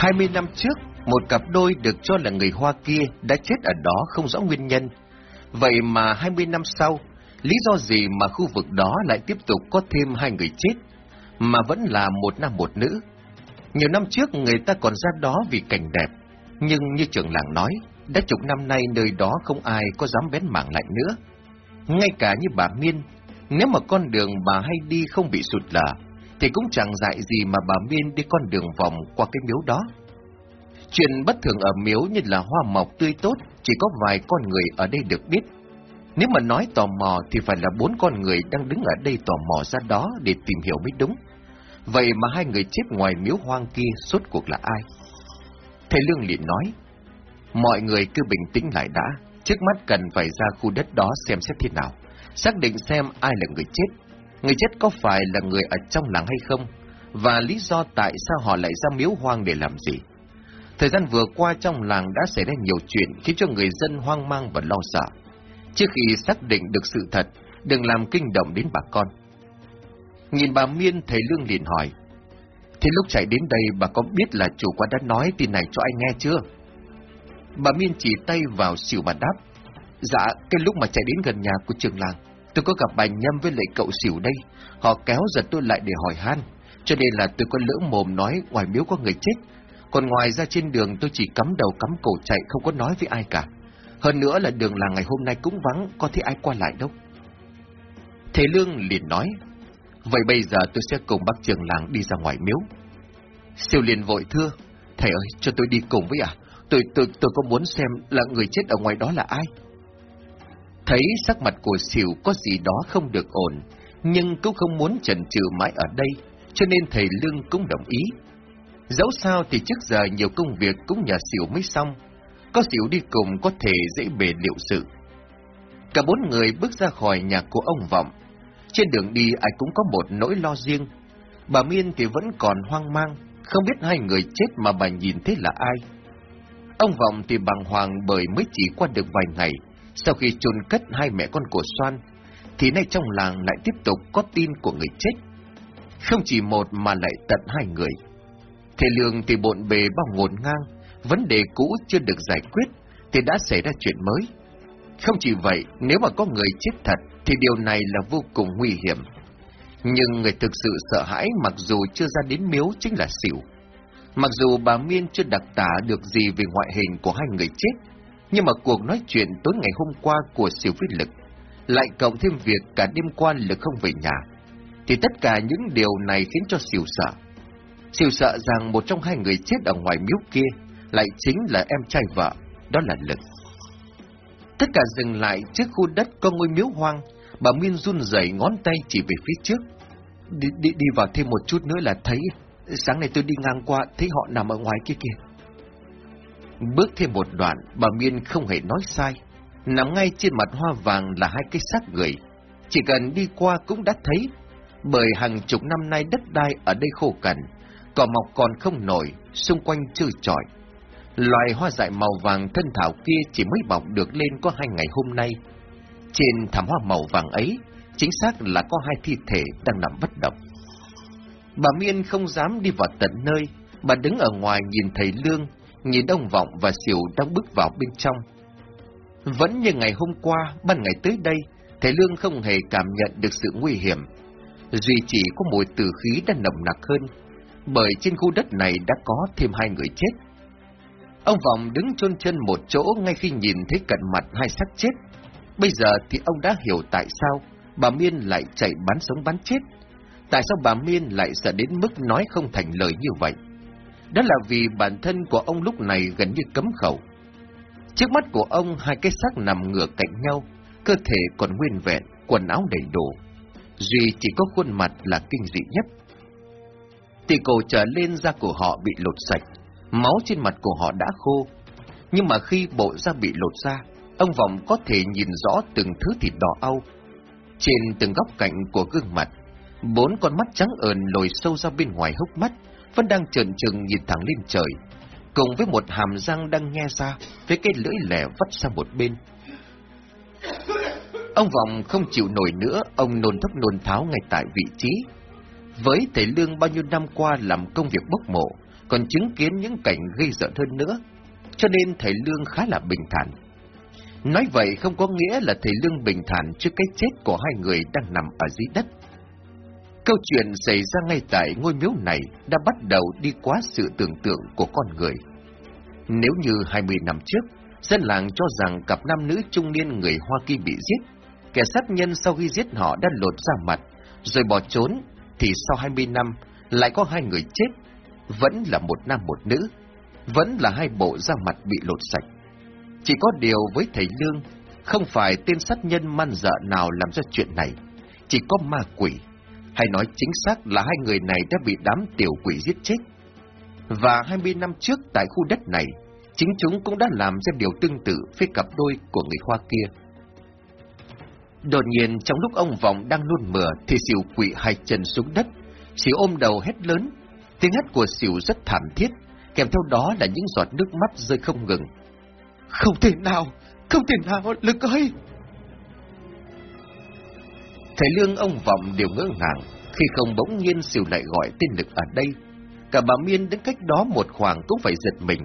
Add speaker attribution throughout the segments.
Speaker 1: 20 năm trước, một cặp đôi được cho là người Hoa kia đã chết ở đó không rõ nguyên nhân. Vậy mà 20 năm sau, lý do gì mà khu vực đó lại tiếp tục có thêm hai người chết, mà vẫn là một nam một nữ? Nhiều năm trước người ta còn ra đó vì cảnh đẹp, nhưng như trưởng làng nói, đã chục năm nay nơi đó không ai có dám bén mảng lại nữa. Ngay cả như bà Miên, nếu mà con đường bà hay đi không bị sụt lở, thì cũng chẳng dại gì mà bà Miên đi con đường vòng qua cái miếu đó. Chuyện bất thường ở miếu như là hoa mọc tươi tốt, chỉ có vài con người ở đây được biết. Nếu mà nói tò mò thì phải là bốn con người đang đứng ở đây tò mò ra đó để tìm hiểu mới đúng. Vậy mà hai người chết ngoài miếu hoang kia suốt cuộc là ai? Thầy Lương liền nói, mọi người cứ bình tĩnh lại đã, trước mắt cần phải ra khu đất đó xem xét thế nào, xác định xem ai là người chết, người chết có phải là người ở trong làng hay không, và lý do tại sao họ lại ra miếu hoang để làm gì. Thời gian vừa qua trong làng đã xảy ra nhiều chuyện khiến cho người dân hoang mang và lo sợ. Trước khi xác định được sự thật, đừng làm kinh động đến bà con. Nhìn bà Miên, thầy Lương liền hỏi. Thế lúc chạy đến đây bà có biết là chủ quán đã nói tin này cho anh nghe chưa? Bà Miên chỉ tay vào xỉu mà đáp. Dạ, cái lúc mà chạy đến gần nhà của trường làng, tôi có gặp bà Nhâm với lại cậu xỉu đây. Họ kéo giật tôi lại để hỏi han, cho nên là tôi có lỡ mồm nói ngoài miếu có người chết. Còn ngoài ra trên đường tôi chỉ cắm đầu cắm cổ chạy không có nói với ai cả. Hơn nữa là đường làng ngày hôm nay cũng vắng, có thấy ai qua lại đâu. Thầy Lương liền nói, vậy bây giờ tôi sẽ cùng bác trường làng đi ra ngoài miếu. Siêu liền vội thưa, thầy ơi, cho tôi đi cùng với à? Tôi, tôi, tôi có muốn xem là người chết ở ngoài đó là ai? Thấy sắc mặt của xỉu có gì đó không được ổn, nhưng cũng không muốn chần chừ mãi ở đây, cho nên thầy Lương cũng đồng ý. Dẫu sao thì trước giờ nhiều công việc cũng nhờ xỉu mới xong, có xỉu đi cùng có thể dễ bề liệu sự. Cả bốn người bước ra khỏi nhà của ông Vọng. Trên đường đi ai cũng có một nỗi lo riêng. Bà Miên thì vẫn còn hoang mang, không biết hai người chết mà bà nhìn thấy là ai. Ông Vọng thì bàng hoàng bởi mới chỉ qua được vài ngày, sau khi chôn cất hai mẹ con của Soan, thì nay trong làng lại tiếp tục có tin của người chết. Không chỉ một mà lại tận hai người. Thế Lương thì bộn bề bao ngổn ngang, vấn đề cũ chưa được giải quyết, thì đã xảy ra chuyện mới. Không chỉ vậy, nếu mà có người chết thật, thì điều này là vô cùng nguy hiểm. Nhưng người thực sự sợ hãi mặc dù chưa ra đến miếu chính là xỉu. Mặc dù bà Miên chưa đặc tả được gì về ngoại hình của hai người chết, nhưng mà cuộc nói chuyện tối ngày hôm qua của siêu với lực, lại cộng thêm việc cả đêm qua lực không về nhà, thì tất cả những điều này khiến cho siêu sợ. Siêu sợ rằng một trong hai người chết ở ngoài miếu kia lại chính là em trai vợ, đó là Lực. Tất cả dừng lại trước khu đất có ngôi miếu hoang, bà Miên run rẩy ngón tay chỉ về phía trước. Đi, đi, đi vào thêm một chút nữa là thấy, sáng nay tôi đi ngang qua, thấy họ nằm ở ngoài kia kìa. Bước thêm một đoạn, bà Miên không hề nói sai. Nằm ngay trên mặt hoa vàng là hai cái xác người. Chỉ cần đi qua cũng đã thấy, bởi hàng chục năm nay đất đai ở đây khô cằn, cỏ mọc còn không nổi, xung quanh trơ trọi. Loài hoa dại màu vàng thân thảo kia chỉ mới bọc được lên có hai ngày hôm nay. Trên thảm hoa màu vàng ấy, chính xác là có hai thi thể đang nằm bất động. Bà Miên không dám đi vào tận nơi, bà đứng ở ngoài nhìn thầy Lương, nhìn ông Vọng và Xỉu đang bước vào bên trong. Vẫn như ngày hôm qua, ban ngày tới đây, thầy Lương không hề cảm nhận được sự nguy hiểm. Duy chỉ có mùi tử khí đã nồng nặc hơn, bởi trên khu đất này đã có thêm hai người chết. Ông Vọng đứng chôn chân một chỗ ngay khi nhìn thấy cận mặt hai xác chết. Bây giờ thì ông đã hiểu tại sao bà Miên lại chạy bán sống bán chết. Tại sao bà Miên lại sợ đến mức nói không thành lời như vậy? Đó là vì bản thân của ông lúc này gần như cấm khẩu. Trước mắt của ông hai cái xác nằm ngửa cạnh nhau, cơ thể còn nguyên vẹn, quần áo đầy đủ. Duy chỉ có khuôn mặt là kinh dị nhất. Tỷ cổ trở lên da của họ bị lột sạch, máu trên mặt của họ đã khô. Nhưng mà khi bộ da bị lột ra, ông Vọng có thể nhìn rõ từng thứ thịt đỏ au. Trên từng góc cạnh của gương mặt, bốn con mắt trắng ờn lồi sâu ra bên ngoài hốc mắt, vẫn đang trợn trừng nhìn thẳng lên trời, cùng với một hàm răng đang nghe ra, với cái lưỡi lẻ vắt sang một bên. Ông Vọng không chịu nổi nữa, ông nôn thốc nôn tháo ngay tại vị trí. Với thầy Lương bao nhiêu năm qua làm công việc bốc mộ, còn chứng kiến những cảnh gây giận hơn nữa, cho nên thầy Lương khá là bình thản. Nói vậy không có nghĩa là thầy Lương bình thản trước cái chết của hai người đang nằm ở dưới đất. Câu chuyện xảy ra ngay tại ngôi miếu này đã bắt đầu đi quá sự tưởng tượng của con người. Nếu như 20 năm trước, dân làng cho rằng cặp nam nữ trung niên người Hoa Kỳ bị giết, kẻ sát nhân sau khi giết họ đã lột ra mặt, rồi bỏ trốn, thì sau 20 năm lại có hai người chết, vẫn là một nam một nữ, vẫn là hai bộ da mặt bị lột sạch. Chỉ có điều với thầy Lương, không phải tên sát nhân man dợ nào làm ra chuyện này, chỉ có ma quỷ, hay nói chính xác là hai người này đã bị đám tiểu quỷ giết chết. Và 20 năm trước tại khu đất này, chính chúng cũng đã làm ra điều tương tự với cặp đôi của người Hoa kia. Đột nhiên trong lúc ông Vọng đang nôn mửa thì xỉu Quỷ hai chân xuống đất, xỉu ôm đầu hét lớn. Tiếng hét của xỉu rất thảm thiết, kèm theo đó là những giọt nước mắt rơi không ngừng.
Speaker 2: Không thể nào, không thể nào, Lực ơi!
Speaker 1: Thầy Lương ông Vọng đều ngỡ ngàng khi không bỗng nhiên xỉu lại gọi tên Lực ở đây. Cả bà Miên đến cách đó một khoảng cũng phải giật mình.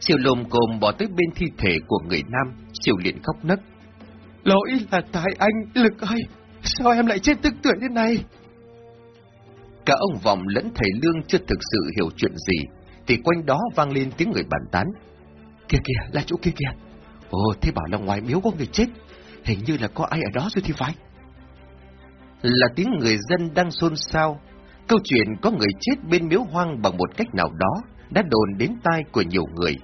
Speaker 1: Siêu lồm cồm bỏ tới bên thi thể của người nam, siêu liền khóc nấc.
Speaker 2: Lỗi là tại anh, Lực ơi! Sao em lại chết tức tuổi thế này?
Speaker 1: Cả ông Vọng lẫn thầy Lương chưa thực sự hiểu chuyện gì, thì quanh đó vang lên tiếng người bàn tán.
Speaker 2: Kìa kìa, là chỗ kia kìa. Ồ, thế bảo là ngoài miếu có người chết, hình như là có ai ở đó rồi thì phải.
Speaker 1: Là tiếng người dân đang xôn xao. Câu chuyện có người chết bên miếu hoang bằng một cách nào đó đã đồn đến tai của nhiều người.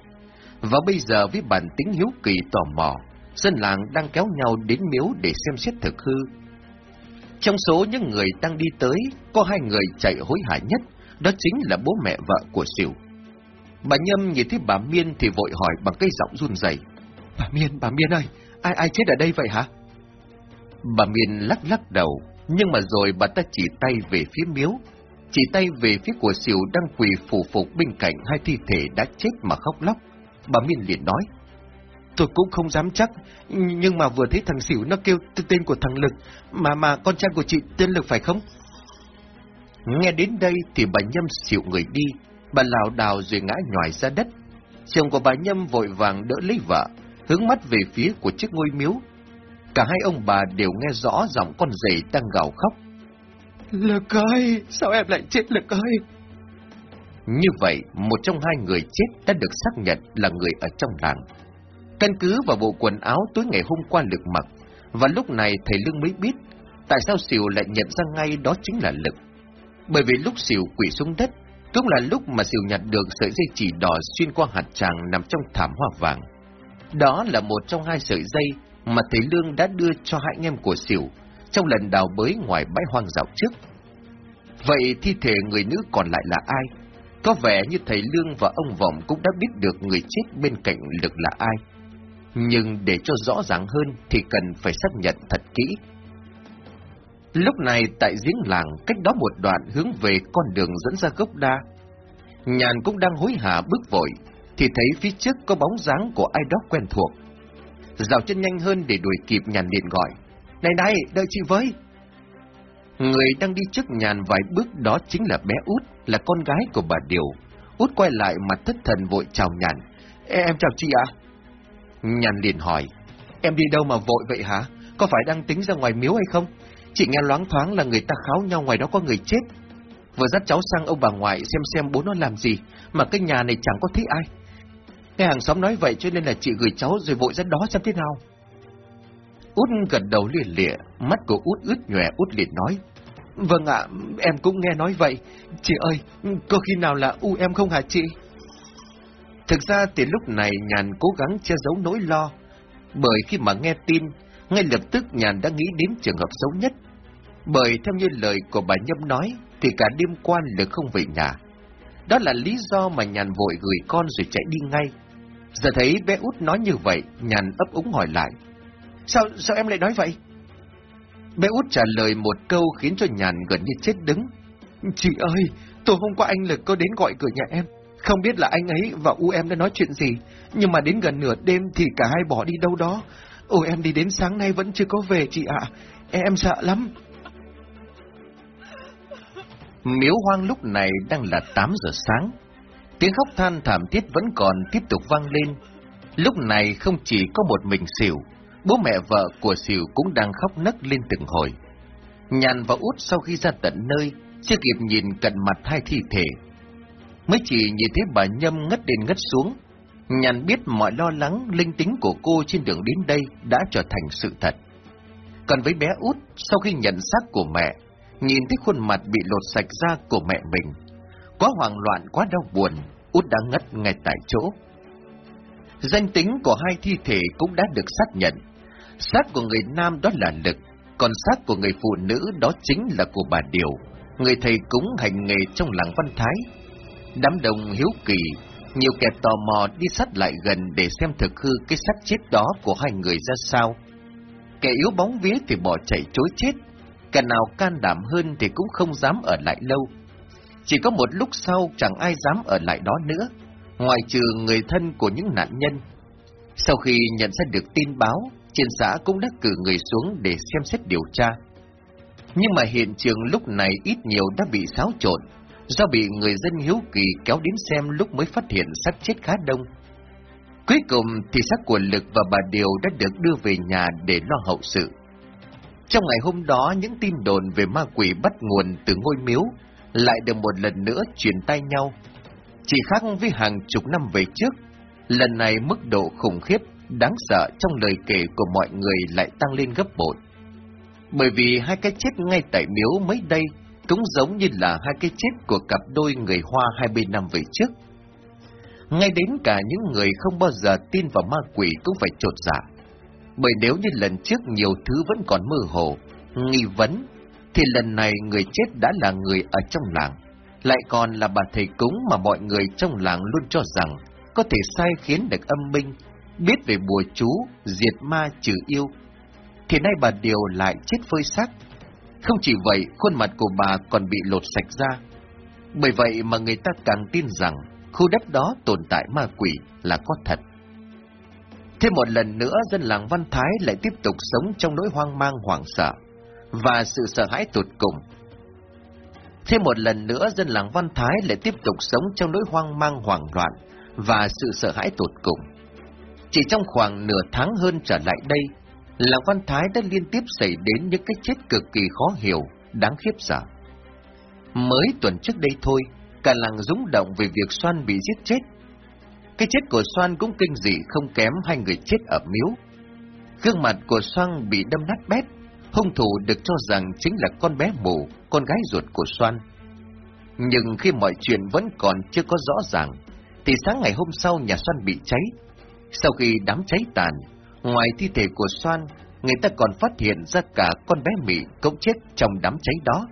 Speaker 1: Và bây giờ với bản tính hiếu kỳ tò mò, dân làng đang kéo nhau đến miếu để xem xét thực hư. Trong số những người đang đi tới, có hai người chạy hối hả nhất, đó chính là bố mẹ vợ của Sỉu. Bà Nhâm nhìn thấy bà Miên thì vội hỏi bằng cây giọng run rẩy.
Speaker 2: Bà Miên, bà Miên ơi, ai ai chết ở đây vậy hả?
Speaker 1: Bà Miên lắc lắc đầu, nhưng mà rồi bà ta chỉ tay về phía miếu, chỉ tay về phía của Sỉu đang quỳ phủ phục bên cạnh hai thi thể đã chết mà khóc lóc. Bà Miên liền nói.
Speaker 2: Tôi cũng không dám chắc, nhưng mà vừa thấy thằng Sỉu nó kêu tên của thằng Lực, mà mà con trai của chị tên Lực phải không?
Speaker 1: Nghe đến đây thì bà Nhâm xỉu người đi, bà lảo đảo rồi ngã nhòi ra đất. Chồng của bà Nhâm vội vàng đỡ lấy vợ, hướng mắt về phía của chiếc ngôi miếu. Cả hai ông bà đều nghe rõ giọng con rể đang gào khóc.
Speaker 2: Lực ơi, sao em lại chết Lực ơi?
Speaker 1: Như vậy, một trong hai người chết đã được xác nhận là người ở trong làng. Căn cứ vào bộ quần áo tối ngày hôm qua Lực mặc, và lúc này thầy Lương mới biết tại sao Sỉu lại nhận ra ngay đó chính là Lực. Bởi vì lúc Sỉu quỷ xuống đất, cũng là lúc mà Sỉu nhặt được sợi dây chỉ đỏ xuyên qua hạt tràng nằm trong thảm hoa vàng. Đó là một trong hai sợi dây mà thầy Lương đã đưa cho hai anh em của xỉu trong lần đào bới ngoài bãi hoang dạo trước. Vậy thi thể người nữ còn lại là ai? Có vẻ như thầy Lương và ông Vọng cũng đã biết được người chết bên cạnh Lực là ai. Nhưng để cho rõ ràng hơn thì cần phải xác nhận thật kỹ. Lúc này tại giếng làng, cách đó một đoạn hướng về con đường dẫn ra gốc đa. Nhàn cũng đang hối hả bước vội, thì thấy phía trước có bóng dáng của ai đó quen thuộc. Dạo chân nhanh hơn để đuổi kịp nhàn liền gọi. Này này, đợi chị với! Người đang đi trước nhàn vài bước đó chính là bé út, là con gái của bà Điều. Út quay lại mặt thất thần vội chào nhàn.
Speaker 2: Em chào chị ạ.
Speaker 1: Nhàn liền hỏi.
Speaker 2: Em đi đâu mà vội vậy hả? Có phải đang tính ra ngoài miếu hay không? Chị nghe loáng thoáng là người ta kháo nhau ngoài đó có người chết. Vừa dắt cháu sang ông bà ngoại xem xem bố nó làm gì, mà cái nhà này chẳng có thấy ai. Nghe hàng xóm nói vậy cho nên là chị gửi cháu rồi vội ra đó xem thế nào.
Speaker 1: Út gật đầu lìa lịa, mắt của Út ướt nhòe Út liền nói.
Speaker 2: Vâng ạ, em cũng nghe nói vậy. Chị ơi, có khi nào là u em không hả chị?
Speaker 1: Thực ra từ lúc này Nhàn cố gắng che giấu nỗi lo, bởi khi mà nghe tin, ngay lập tức Nhàn đã nghĩ đến trường hợp xấu nhất. Bởi theo như lời của bà Nhâm nói, thì cả đêm qua lực không về nhà. Đó là lý do mà Nhàn vội gửi con rồi chạy đi ngay. Giờ thấy bé út nói như vậy, Nhàn ấp úng hỏi lại.
Speaker 2: Sao, sao em lại nói vậy?
Speaker 1: Bé út trả lời một câu khiến cho Nhàn gần như chết đứng.
Speaker 2: Chị ơi, tối hôm qua anh Lực có đến gọi cửa nhà em. Không biết là anh ấy và U em đã nói chuyện gì, nhưng mà đến gần nửa đêm thì cả hai bỏ đi đâu đó. U em đi đến sáng nay vẫn chưa có về chị ạ. Em sợ lắm.
Speaker 1: Miếu hoang lúc này đang là 8 giờ sáng. Tiếng khóc than thảm thiết vẫn còn tiếp tục vang lên. Lúc này không chỉ có một mình xỉu, bố mẹ vợ của xỉu cũng đang khóc nấc lên từng hồi. Nhàn và út sau khi ra tận nơi, chưa kịp nhìn cận mặt hai thi thể. Mới chỉ nhìn thấy bà Nhâm ngất lên ngất xuống. Nhàn biết mọi lo lắng, linh tính của cô trên đường đến đây đã trở thành sự thật. Còn với bé út, sau khi nhận xác của mẹ, nhìn thấy khuôn mặt bị lột sạch ra của mẹ mình, quá hoảng loạn, quá đau buồn, út đã ngất ngay tại chỗ. Danh tính của hai thi thể cũng đã được xác nhận. Xác của người nam đó là Lực, còn xác của người phụ nữ đó chính là của bà Điều, người thầy cúng hành nghề trong làng Văn Thái. Đám đông hiếu kỳ, nhiều kẻ tò mò đi sát lại gần để xem thực hư cái xác chết đó của hai người ra sao. Kẻ yếu bóng vía thì bỏ chạy chối chết, kẻ nào can đảm hơn thì cũng không dám ở lại lâu. Chỉ có một lúc sau chẳng ai dám ở lại đó nữa, ngoài trừ người thân của những nạn nhân. Sau khi nhận ra được tin báo, trên xã cũng đã cử người xuống để xem xét điều tra. Nhưng mà hiện trường lúc này ít nhiều đã bị xáo trộn, do bị người dân hiếu kỳ kéo đến xem lúc mới phát hiện xác chết khá đông. Cuối cùng thì xác của Lực và bà Điều đã được đưa về nhà để lo hậu sự. Trong ngày hôm đó, những tin đồn về ma quỷ bắt nguồn từ ngôi miếu lại được một lần nữa truyền tay nhau. Chỉ khác với hàng chục năm về trước, lần này mức độ khủng khiếp, đáng sợ trong lời kể của mọi người lại tăng lên gấp bội. Bởi vì hai cái chết ngay tại miếu mấy đây cũng giống như là hai cái chết của cặp đôi người Hoa 20 năm về trước. Ngay đến cả những người không bao giờ tin vào ma quỷ cũng phải trột dạ. Bởi nếu như lần trước nhiều thứ vẫn còn mơ hồ, nghi vấn, thì lần này người chết đã là người ở trong làng, lại còn là bà thầy cúng mà mọi người trong làng luôn cho rằng có thể sai khiến được âm binh, biết về bùa chú, diệt ma trừ yêu. Thì nay bà Điều lại chết phơi xác. Không chỉ vậy, khuôn mặt của bà còn bị lột sạch ra. Bởi vậy mà người ta càng tin rằng khu đất đó tồn tại ma quỷ là có thật. Thêm một lần nữa, dân làng Văn Thái lại tiếp tục sống trong nỗi hoang mang hoảng sợ và sự sợ hãi tụt cùng. Thêm một lần nữa, dân làng Văn Thái lại tiếp tục sống trong nỗi hoang mang hoảng loạn và sự sợ hãi tụt cùng. Chỉ trong khoảng nửa tháng hơn trở lại đây, làng Văn Thái đã liên tiếp xảy đến những cái chết cực kỳ khó hiểu, đáng khiếp sợ. Mới tuần trước đây thôi, cả làng rúng động về việc Soan bị giết chết. Cái chết của Soan cũng kinh dị không kém hai người chết ở miếu. Gương mặt của Soan bị đâm nát bét, hung thủ được cho rằng chính là con bé mù, con gái ruột của Soan. Nhưng khi mọi chuyện vẫn còn chưa có rõ ràng, thì sáng ngày hôm sau nhà Soan bị cháy. Sau khi đám cháy tàn, ngoài thi thể của Soan, người ta còn phát hiện ra cả con bé Mỹ cũng chết trong đám cháy đó.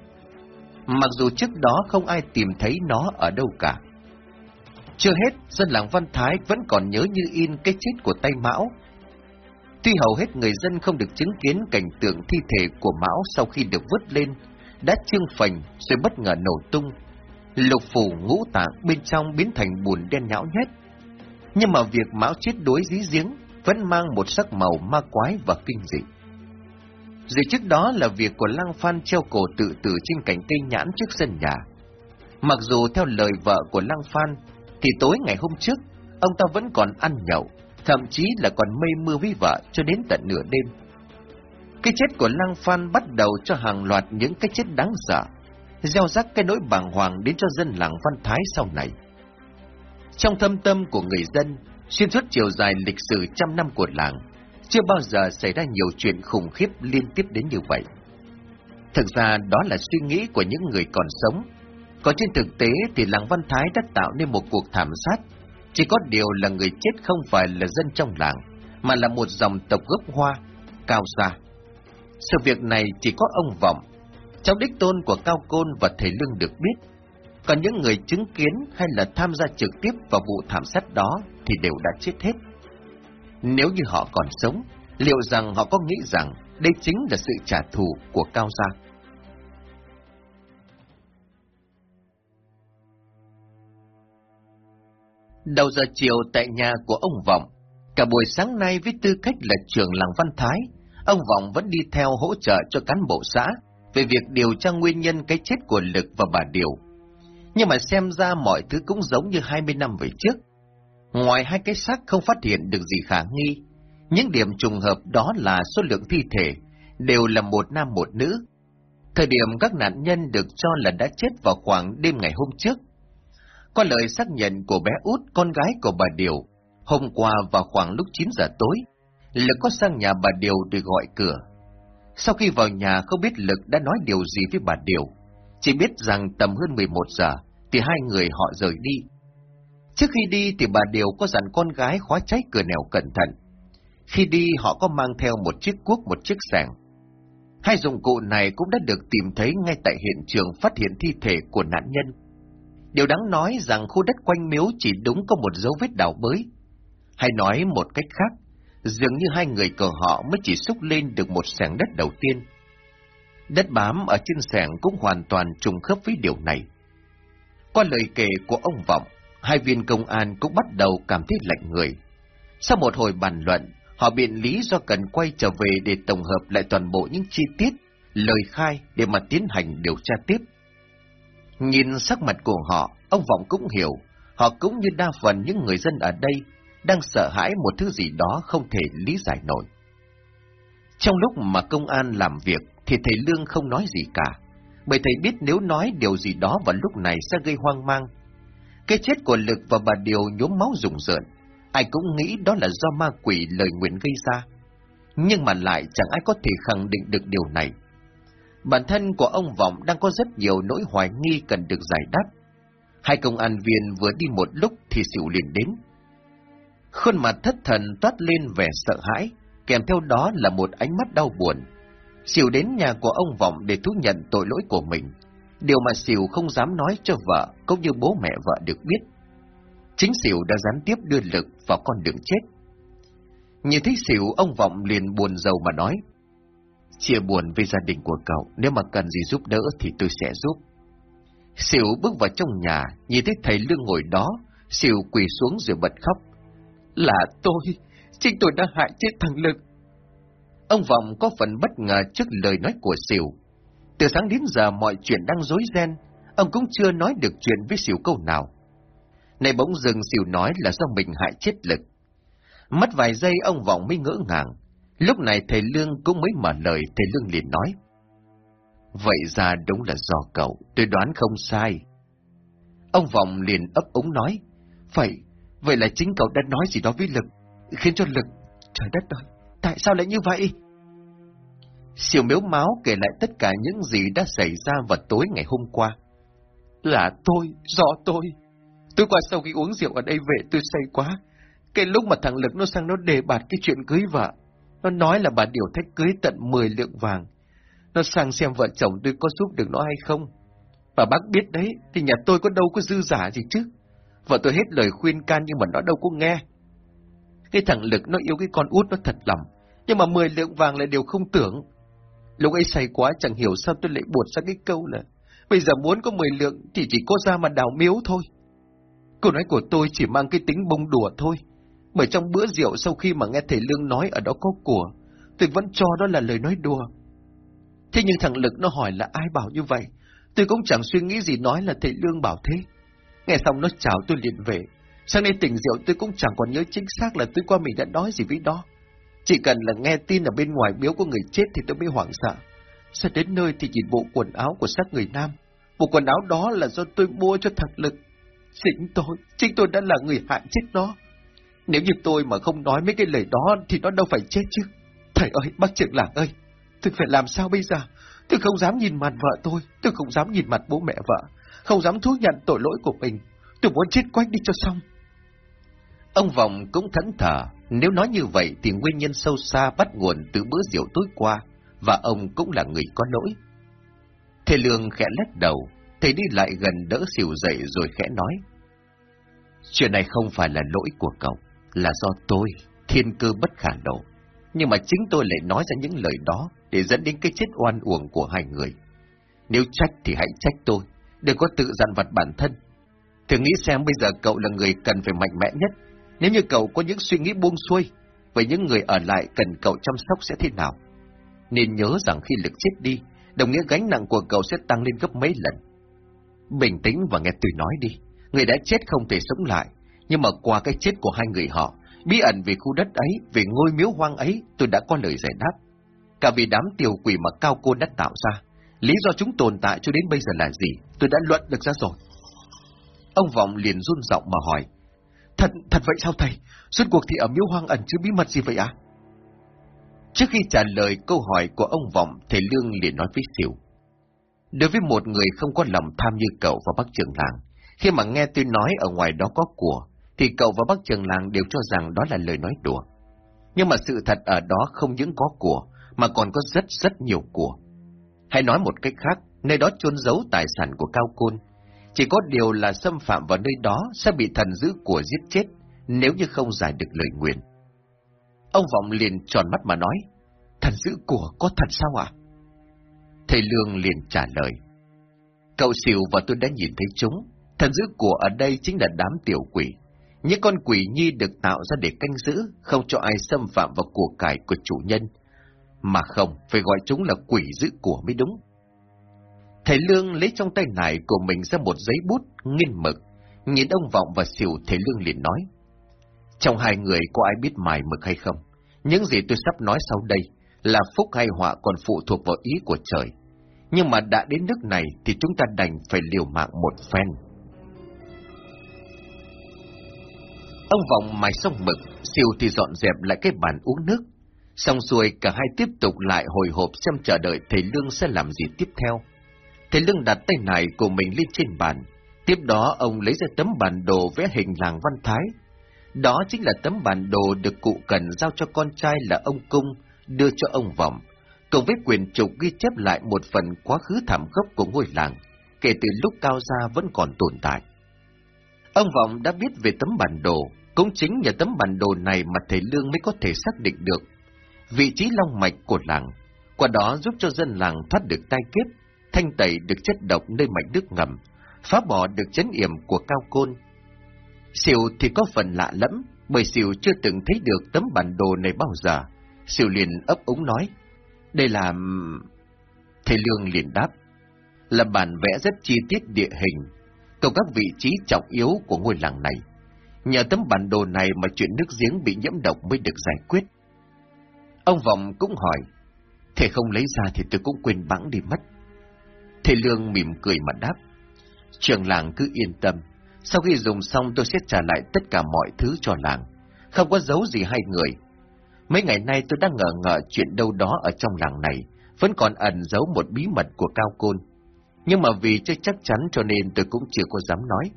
Speaker 1: Mặc dù trước đó không ai tìm thấy nó ở đâu cả. Chưa hết, dân làng Văn Thái vẫn còn nhớ như in cái chết của tay Mão. Tuy hầu hết người dân không được chứng kiến cảnh tượng thi thể của Mão sau khi được vứt lên, đã trương phành rồi bất ngờ nổ tung. Lục phủ ngũ tạng bên trong biến thành bùn đen nhão nhét. Nhưng mà việc Mão chết đuối dí giếng vẫn mang một sắc màu ma quái và kinh dị. Rồi trước đó là việc của Lăng Phan treo cổ tự tử trên cành cây nhãn trước sân nhà. Mặc dù theo lời vợ của Lăng Phan, thì tối ngày hôm trước, ông ta vẫn còn ăn nhậu, thậm chí là còn mây mưa với vợ cho đến tận nửa đêm. Cái chết của Lăng Phan bắt đầu cho hàng loạt những cái chết đáng sợ, gieo rắc cái nỗi bàng hoàng đến cho dân làng Văn Thái sau này. Trong thâm tâm của người dân, xuyên suốt chiều dài lịch sử trăm năm của làng, chưa bao giờ xảy ra nhiều chuyện khủng khiếp liên tiếp đến như vậy. Thực ra đó là suy nghĩ của những người còn sống. Còn trên thực tế thì làng Văn Thái đã tạo nên một cuộc thảm sát. Chỉ có điều là người chết không phải là dân trong làng, mà là một dòng tộc gốc hoa, cao xa. Sự việc này chỉ có ông Vọng, cháu đích tôn của Cao Côn và Thầy Lương được biết. Còn những người chứng kiến hay là tham gia trực tiếp vào vụ thảm sát đó thì đều đã chết hết. Nếu như họ còn sống, liệu rằng họ có nghĩ rằng đây chính là sự trả thù của Cao Gia? Đầu giờ chiều tại nhà của ông Vọng, cả buổi sáng nay với tư cách là trưởng làng Văn Thái, ông Vọng vẫn đi theo hỗ trợ cho cán bộ xã, về việc điều tra nguyên nhân cái chết của Lực và bà Điều. Nhưng mà xem ra mọi thứ cũng giống như 20 năm về trước. Ngoài hai cái xác không phát hiện được gì khả nghi, những điểm trùng hợp đó là số lượng thi thể đều là một nam một nữ. Thời điểm các nạn nhân được cho là đã chết vào khoảng đêm ngày hôm trước. Có lời xác nhận của bé út con gái của bà Điều, hôm qua vào khoảng lúc 9 giờ tối, Lực có sang nhà bà Điều để gọi cửa. Sau khi vào nhà không biết Lực đã nói điều gì với bà Điều, chỉ biết rằng tầm hơn 11 giờ thì hai người họ rời đi. Trước khi đi thì bà Điều có dặn con gái khóa cháy cửa nẻo cẩn thận. Khi đi họ có mang theo một chiếc cuốc một chiếc sàng. Hai dụng cụ này cũng đã được tìm thấy ngay tại hiện trường phát hiện thi thể của nạn nhân. Điều đáng nói rằng khu đất quanh miếu chỉ đúng có một dấu vết đào bới. Hay nói một cách khác, dường như hai người cờ họ mới chỉ xúc lên được một sẻng đất đầu tiên. Đất bám ở trên sẻng cũng hoàn toàn trùng khớp với điều này. Qua lời kể của ông Vọng, hai viên công an cũng bắt đầu cảm thấy lạnh người. Sau một hồi bàn luận, họ biện lý do cần quay trở về để tổng hợp lại toàn bộ những chi tiết, lời khai để mà tiến hành điều tra tiếp. Nhìn sắc mặt của họ, ông Vọng cũng hiểu, họ cũng như đa phần những người dân ở đây, đang sợ hãi một thứ gì đó không thể lý giải nổi. Trong lúc mà công an làm việc thì thầy Lương không nói gì cả, bởi thầy biết nếu nói điều gì đó vào lúc này sẽ gây hoang mang. Cái chết của Lực và bà Điều nhốm máu rùng rợn, ai cũng nghĩ đó là do ma quỷ lời nguyện gây ra. Nhưng mà lại chẳng ai có thể khẳng định được điều này. Bản thân của ông Vọng đang có rất nhiều nỗi hoài nghi cần được giải đáp. Hai công an viên vừa đi một lúc thì xỉu liền đến. Khuôn mặt thất thần toát lên vẻ sợ hãi, kèm theo đó là một ánh mắt đau buồn. Xỉu đến nhà của ông Vọng để thú nhận tội lỗi của mình, điều mà Xỉu không dám nói cho vợ cũng như bố mẹ vợ được biết. Chính Xỉu đã gián tiếp đưa lực vào con đường chết. Nhìn thấy Xỉu, ông Vọng liền buồn rầu mà nói, Chia buồn với gia đình của cậu, nếu mà cần gì giúp đỡ thì tôi sẽ giúp. Xỉu bước vào trong nhà, nhìn thấy thầy Lương ngồi đó, Xỉu quỳ xuống rồi bật khóc. Là tôi, chính tôi đã hại chết thằng Lực. Ông Vọng có phần bất ngờ trước lời nói của Xỉu. Từ sáng đến giờ mọi chuyện đang rối ren, ông cũng chưa nói được chuyện với Xỉu câu nào. Này bỗng dừng Xỉu nói là do mình hại chết Lực. Mất vài giây ông Vọng mới ngỡ ngàng. Lúc này thầy Lương cũng mới mở lời, thầy Lương liền nói. Vậy ra đúng là do cậu, tôi đoán không sai. Ông Vọng liền ấp úng nói, Vậy, vậy là chính cậu đã nói gì đó với Lực, khiến cho Lực... Trời đất ơi, tại sao lại như vậy? Siêu miếu máu kể lại tất cả những gì đã xảy ra vào tối ngày hôm qua. Là tôi, do tôi. Tôi qua sau khi uống rượu ở đây về tôi say quá. Cái lúc mà thằng Lực nó sang nó đề bạt cái chuyện cưới vợ. Nó nói là bà điều thách cưới tận 10 lượng vàng. Nó sang xem vợ chồng tôi có giúp được nó hay không. Và bác biết đấy, thì nhà tôi có đâu có dư giả gì chứ. Vợ tôi hết lời khuyên can nhưng mà nó đâu có nghe. Cái thằng Lực nó yêu cái con út nó thật lòng, nhưng mà 10 lượng vàng là điều không tưởng. Lúc ấy say quá chẳng hiểu sao tôi lại buột ra cái câu là bây giờ muốn có 10 lượng thì chỉ có ra mà đào miếu thôi. Câu nói của tôi chỉ mang cái tính bông đùa thôi. Bởi trong bữa rượu sau khi mà nghe thầy Lương nói ở đó có của, tôi vẫn cho đó là lời nói đùa. Thế nhưng thằng Lực nó hỏi là ai bảo như vậy, tôi cũng chẳng suy nghĩ gì nói là thầy Lương bảo thế. Nghe xong nó chào tôi liền về, sang đây tỉnh rượu tôi cũng chẳng còn nhớ chính xác là tôi qua mình đã nói gì với đó. Chỉ cần là nghe tin ở bên ngoài biếu của người chết thì tôi mới hoảng sợ. Sao đến nơi thì nhìn bộ quần áo của xác người nam. Bộ quần áo đó là do tôi mua cho thằng Lực. Chính tôi, chính tôi đã là người hại chết nó. Nếu như tôi mà không nói mấy cái lời đó thì nó đâu phải chết chứ. Thầy ơi, bác trưởng làng ơi, tôi phải làm sao bây giờ? Tôi không dám nhìn mặt vợ tôi, tôi không dám nhìn mặt bố mẹ vợ, không dám thú nhận tội lỗi của mình. Tôi muốn chết quách đi cho xong. Ông Vọng cũng thẫn thờ, nếu nói như vậy thì nguyên nhân sâu xa bắt nguồn từ bữa rượu tối qua, và ông cũng là người có lỗi. Thầy Lương khẽ lắc đầu, thầy đi lại gần đỡ xỉu dậy rồi khẽ nói. Chuyện này không phải là lỗi của cậu là do tôi, thiên cơ bất khả độ. Nhưng mà chính tôi lại nói ra những lời đó để dẫn đến cái chết oan uổng của hai người. Nếu trách thì hãy trách tôi, đừng có tự dằn vặt bản thân. Thử nghĩ xem bây giờ cậu là người cần phải mạnh mẽ nhất. Nếu như cậu có những suy nghĩ buông xuôi, vậy những người ở lại cần cậu chăm sóc sẽ thế nào? Nên nhớ rằng khi lực chết đi, đồng nghĩa gánh nặng của cậu sẽ tăng lên gấp mấy lần. Bình tĩnh và nghe tôi nói đi. Người đã chết không thể sống lại, nhưng mà qua cái chết của hai người họ, bí ẩn về khu đất ấy, về ngôi miếu hoang ấy, tôi đã có lời giải đáp. Cả vì đám tiểu quỷ mà Cao Côn đã tạo ra, lý do chúng tồn tại cho đến bây giờ là gì, tôi đã luận được ra rồi. Ông Vọng liền run giọng mà hỏi, Thật, thật vậy sao thầy? Suốt cuộc thì ở miếu hoang ẩn chứ bí mật gì vậy ạ? Trước khi trả lời câu hỏi của ông Vọng, thầy Lương liền nói với Xỉu. Đối với một người không có lòng tham như cậu và bác trưởng làng, khi mà nghe tôi nói ở ngoài đó có của, thì cậu và bác trường làng đều cho rằng đó là lời nói đùa. Nhưng mà sự thật ở đó không những có của, mà còn có rất rất nhiều của. Hay nói một cách khác, nơi đó chôn giấu tài sản của Cao Côn. Chỉ có điều là xâm phạm vào nơi đó sẽ bị thần giữ của giết chết, nếu như không giải được lời nguyện. Ông Vọng liền tròn mắt mà nói, thần giữ của có thật sao ạ? Thầy Lương liền trả lời, cậu xỉu và tôi đã nhìn thấy chúng, thần giữ của ở đây chính là đám tiểu quỷ. Những con quỷ nhi được tạo ra để canh giữ, không cho ai xâm phạm vào của cải của chủ nhân. Mà không, phải gọi chúng là quỷ giữ của mới đúng. Thầy Lương lấy trong tay nải của mình ra một giấy bút, nghiên mực. Nhìn ông Vọng và Sỉu, thầy Lương liền nói. Trong hai người có ai biết mài mực hay không? Những gì tôi sắp nói sau đây là phúc hay họa còn phụ thuộc vào ý của trời. Nhưng mà đã đến nước này thì chúng ta đành phải liều mạng một phen. Ông Vọng mài xong mực, siêu thì dọn dẹp lại cái bàn uống nước. Xong xuôi cả hai tiếp tục lại hồi hộp xem chờ đợi thầy Lương sẽ làm gì tiếp theo. Thầy Lương đặt tay này của mình lên trên bàn. Tiếp đó ông lấy ra tấm bản đồ vẽ hình làng Văn Thái, đó chính là tấm bản đồ được cụ cần giao cho con trai là ông Cung, đưa cho ông Vọng, cùng với quyền trục ghi chép lại một phần quá khứ thảm khốc của ngôi làng, kể từ lúc Cao Gia vẫn còn tồn tại. Ông Vọng đã biết về tấm bản đồ, cũng chính nhờ tấm bản đồ này mà thầy Lương mới có thể xác định được vị trí long mạch của làng, qua đó giúp cho dân làng thoát được tai kiếp, thanh tẩy được chất độc nơi mạch nước ngầm, phá bỏ được chấn yểm của cao côn, Siêu thì có phần lạ lẫm, bởi Siêu chưa từng thấy được tấm bản đồ này bao giờ. Siêu liền ấp úng nói, đây là... Thầy Lương liền đáp, là bản vẽ rất chi tiết địa hình, cầu các vị trí trọng yếu của ngôi làng này. Nhờ tấm bản đồ này mà chuyện nước giếng bị nhiễm độc mới được giải quyết. Ông Vọng cũng hỏi, thầy không lấy ra thì tôi cũng quên bẵng đi mất. Thầy Lương mỉm cười mà đáp, trường làng cứ yên tâm, sau khi dùng xong tôi sẽ trả lại tất cả mọi thứ cho làng. Không có giấu gì hai người. Mấy ngày nay tôi đang ngờ ngờ chuyện đâu đó ở trong làng này, vẫn còn ẩn giấu một bí mật của Cao Côn. Nhưng mà vì chưa chắc chắn cho nên tôi cũng chưa có dám nói.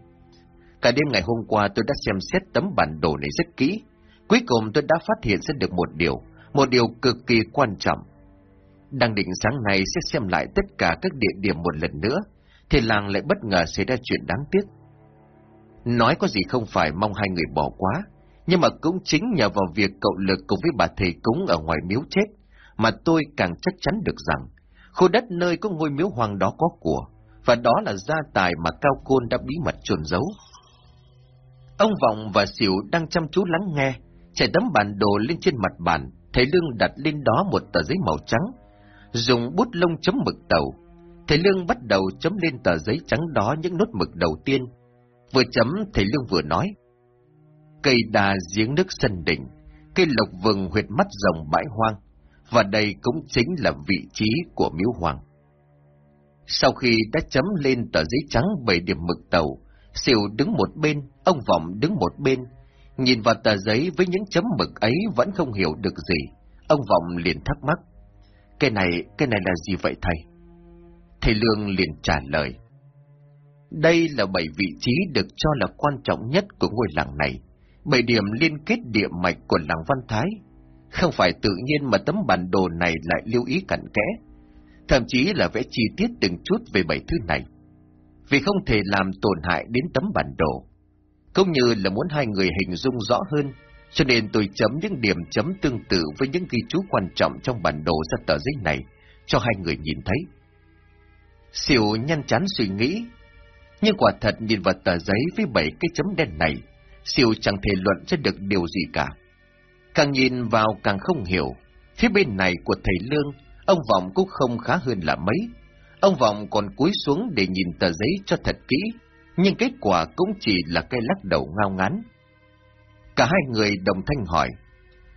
Speaker 1: Cả đêm ngày hôm qua tôi đã xem xét tấm bản đồ này rất kỹ. Cuối cùng tôi đã phát hiện ra được một điều, một điều cực kỳ quan trọng. Đang định sáng nay sẽ xem lại tất cả các địa điểm một lần nữa, thì làng lại bất ngờ xảy ra chuyện đáng tiếc. Nói có gì không phải mong hai người bỏ quá, nhưng mà cũng chính nhờ vào việc cậu lực cùng với bà thầy cúng ở ngoài miếu chết, mà tôi càng chắc chắn được rằng, khu đất nơi có ngôi miếu hoàng đó có của, và đó là gia tài mà Cao Côn đã bí mật trồn giấu. Ông Vọng và Xỉu đang chăm chú lắng nghe, chạy tấm bản đồ lên trên mặt bàn, thầy Lương đặt lên đó một tờ giấy màu trắng, dùng bút lông chấm mực tàu. Thầy Lương bắt đầu chấm lên tờ giấy trắng đó những nốt mực đầu tiên, Vừa chấm thầy Lương vừa nói. Cây đà giếng nước sân đỉnh, cây lộc vừng huyệt mắt rồng bãi hoang, và đây cũng chính là vị trí của miếu hoàng. Sau khi đã chấm lên tờ giấy trắng bảy điểm mực tàu, Siêu đứng một bên, ông Vọng đứng một bên, nhìn vào tờ giấy với những chấm mực ấy vẫn không hiểu được gì. Ông Vọng liền thắc mắc. Cái này, cái này là gì vậy thầy? Thầy Lương liền trả lời. Đây là bảy vị trí được cho là quan trọng nhất của ngôi làng này, bảy điểm liên kết địa mạch của làng Văn Thái. Không phải tự nhiên mà tấm bản đồ này lại lưu ý cặn kẽ, thậm chí là vẽ chi tiết từng chút về bảy thứ này. Vì không thể làm tổn hại đến tấm bản đồ, cũng như là muốn hai người hình dung rõ hơn, cho nên tôi chấm những điểm chấm tương tự với những ghi chú quan trọng trong bản đồ ra tờ giấy này, cho hai người nhìn thấy. Siêu nhanh chán suy nghĩ, nhưng quả thật nhìn vào tờ giấy với bảy cái chấm đen này, siêu chẳng thể luận ra được điều gì cả. Càng nhìn vào càng không hiểu, phía bên này của thầy Lương, ông Vọng cũng không khá hơn là mấy. Ông Vọng còn cúi xuống để nhìn tờ giấy cho thật kỹ, nhưng kết quả cũng chỉ là cây lắc đầu ngao ngán. Cả hai người đồng thanh hỏi,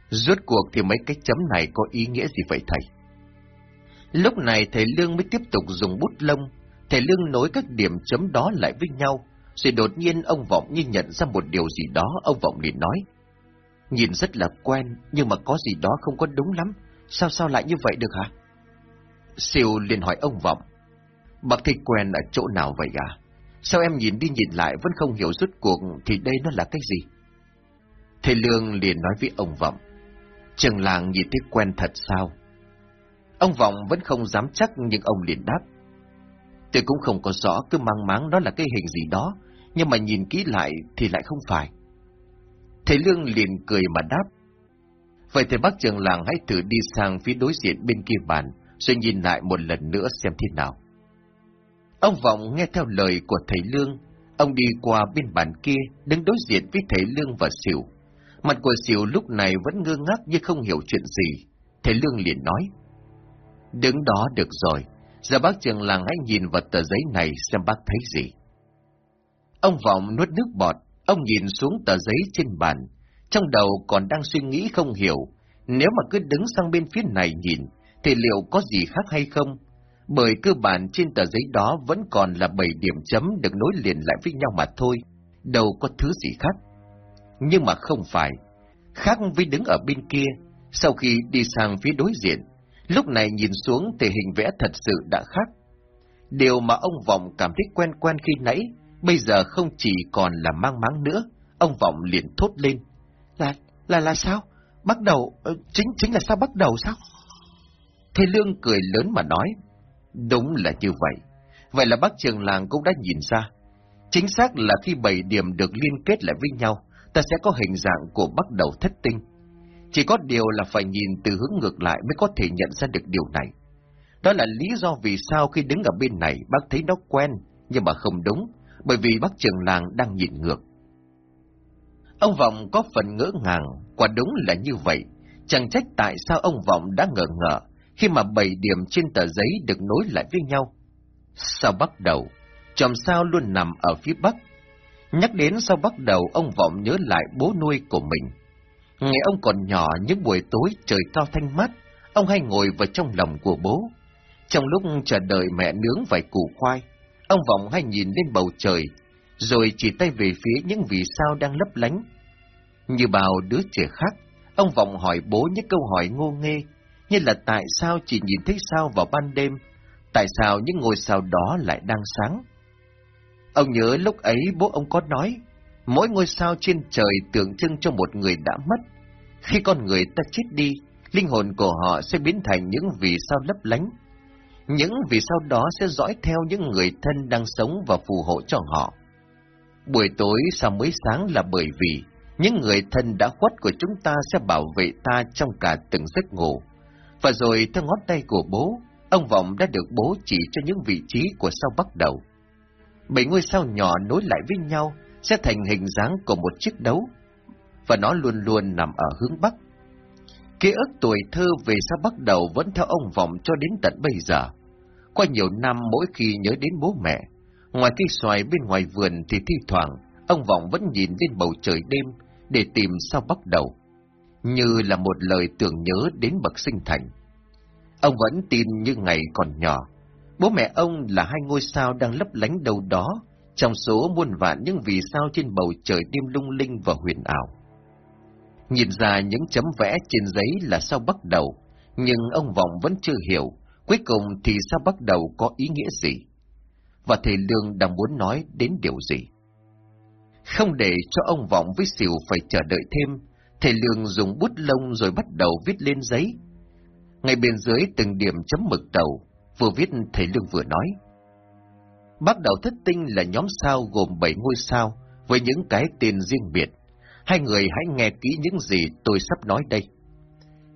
Speaker 1: rốt cuộc thì mấy cái chấm này có ý nghĩa gì vậy thầy? Lúc này thầy Lương mới tiếp tục dùng bút lông, thầy Lương nối các điểm chấm đó lại với nhau, rồi đột nhiên ông Vọng như nhận ra một điều gì đó, ông Vọng liền nói. Nhìn rất là quen, nhưng mà có gì đó không có đúng lắm, sao sao lại như vậy được hả? Siêu liền hỏi ông Vọng, bác thầy quen ở chỗ nào vậy à? Sao em nhìn đi nhìn lại vẫn không hiểu rốt cuộc thì đây nó là cái gì? Thầy Lương liền nói với ông Vọng, trường làng nhìn thấy quen thật sao? Ông Vọng vẫn không dám chắc nhưng ông liền đáp. Tôi cũng không có rõ cứ mang máng đó là cái hình gì đó, nhưng mà nhìn kỹ lại thì lại không phải. Thầy Lương liền cười mà đáp. Vậy thì bác trường làng hãy thử đi sang phía đối diện bên kia bàn, rồi nhìn lại một lần nữa xem thế nào. Ông Vọng nghe theo lời của thầy Lương, ông đi qua bên bàn kia, đứng đối diện với thầy Lương và Sỉu. Mặt của Sỉu lúc này vẫn ngơ ngác như không hiểu chuyện gì. Thầy Lương liền nói. Đứng đó được rồi, giờ bác trường làng hãy nhìn vào tờ giấy này xem bác thấy gì. Ông Vọng nuốt nước bọt, ông nhìn xuống tờ giấy trên bàn, trong đầu còn đang suy nghĩ không hiểu, nếu mà cứ đứng sang bên phía này nhìn, thì liệu có gì khác hay không? Bởi cơ bản trên tờ giấy đó vẫn còn là bảy điểm chấm được nối liền lại với nhau mà thôi, đâu có thứ gì khác. Nhưng mà không phải, khác với đứng ở bên kia, sau khi đi sang phía đối diện, lúc này nhìn xuống thì hình vẽ thật sự đã khác. Điều mà ông Vọng cảm thấy quen quen khi nãy, bây giờ không chỉ còn là mang máng nữa, ông Vọng liền thốt lên. Là, là là sao? Bắt đầu, ờ, chính chính là sao bắt đầu sao? Thầy Lương cười lớn mà nói, đúng là như vậy. Vậy là bác trường làng cũng đã nhìn ra. Chính xác là khi bảy điểm được liên kết lại với nhau, ta sẽ có hình dạng của bắt đầu thất tinh. Chỉ có điều là phải nhìn từ hướng ngược lại mới có thể nhận ra được điều này. Đó là lý do vì sao khi đứng ở bên này bác thấy nó quen, nhưng mà không đúng, bởi vì bác trường làng đang nhìn ngược. Ông Vọng có phần ngỡ ngàng, quả đúng là như vậy. Chẳng trách tại sao ông Vọng đã ngờ ngợ khi mà bảy điểm trên tờ giấy được nối lại với nhau. Sao bắt đầu? Chòm sao luôn nằm ở phía bắc. Nhắc đến sao bắt đầu, ông Vọng nhớ lại bố nuôi của mình. Ngày ông còn nhỏ, những buổi tối trời cao thanh mát, ông hay ngồi vào trong lòng của bố. Trong lúc chờ đợi mẹ nướng vài củ khoai, ông Vọng hay nhìn lên bầu trời, rồi chỉ tay về phía những vì sao đang lấp lánh. Như bao đứa trẻ khác, ông Vọng hỏi bố những câu hỏi ngô nghê, như là tại sao chỉ nhìn thấy sao vào ban đêm, tại sao những ngôi sao đó lại đang sáng. Ông nhớ lúc ấy bố ông có nói, mỗi ngôi sao trên trời tượng trưng cho một người đã mất. Khi con người ta chết đi, linh hồn của họ sẽ biến thành những vì sao lấp lánh. Những vì sao đó sẽ dõi theo những người thân đang sống và phù hộ cho họ. Buổi tối sao mới sáng là bởi vì những người thân đã khuất của chúng ta sẽ bảo vệ ta trong cả từng giấc ngủ. Và rồi theo ngón tay của bố, ông Vọng đã được bố chỉ cho những vị trí của sao bắt đầu. Bảy ngôi sao nhỏ nối lại với nhau sẽ thành hình dáng của một chiếc đấu, và nó luôn luôn nằm ở hướng Bắc. Ký ức tuổi thơ về sao bắt đầu vẫn theo ông Vọng cho đến tận bây giờ. Qua nhiều năm mỗi khi nhớ đến bố mẹ, ngoài cây xoài bên ngoài vườn thì thi thoảng, ông Vọng vẫn nhìn lên bầu trời đêm để tìm sao bắt đầu như là một lời tưởng nhớ đến bậc sinh thành. Ông vẫn tin như ngày còn nhỏ, bố mẹ ông là hai ngôi sao đang lấp lánh đâu đó, trong số muôn vạn những vì sao trên bầu trời đêm lung linh và huyền ảo. Nhìn ra những chấm vẽ trên giấy là sao bắt đầu, nhưng ông Vọng vẫn chưa hiểu, cuối cùng thì sao bắt đầu có ý nghĩa gì? Và thầy Lương đang muốn nói đến điều gì? Không để cho ông Vọng với xỉu phải chờ đợi thêm, Thầy Lương dùng bút lông rồi bắt đầu viết lên giấy. Ngay bên dưới từng điểm chấm mực đầu, vừa viết thầy Lương vừa nói. Bắt đầu thất tinh là nhóm sao gồm 7 ngôi sao, với những cái tên riêng biệt. Hai người hãy nghe kỹ những gì tôi sắp nói đây.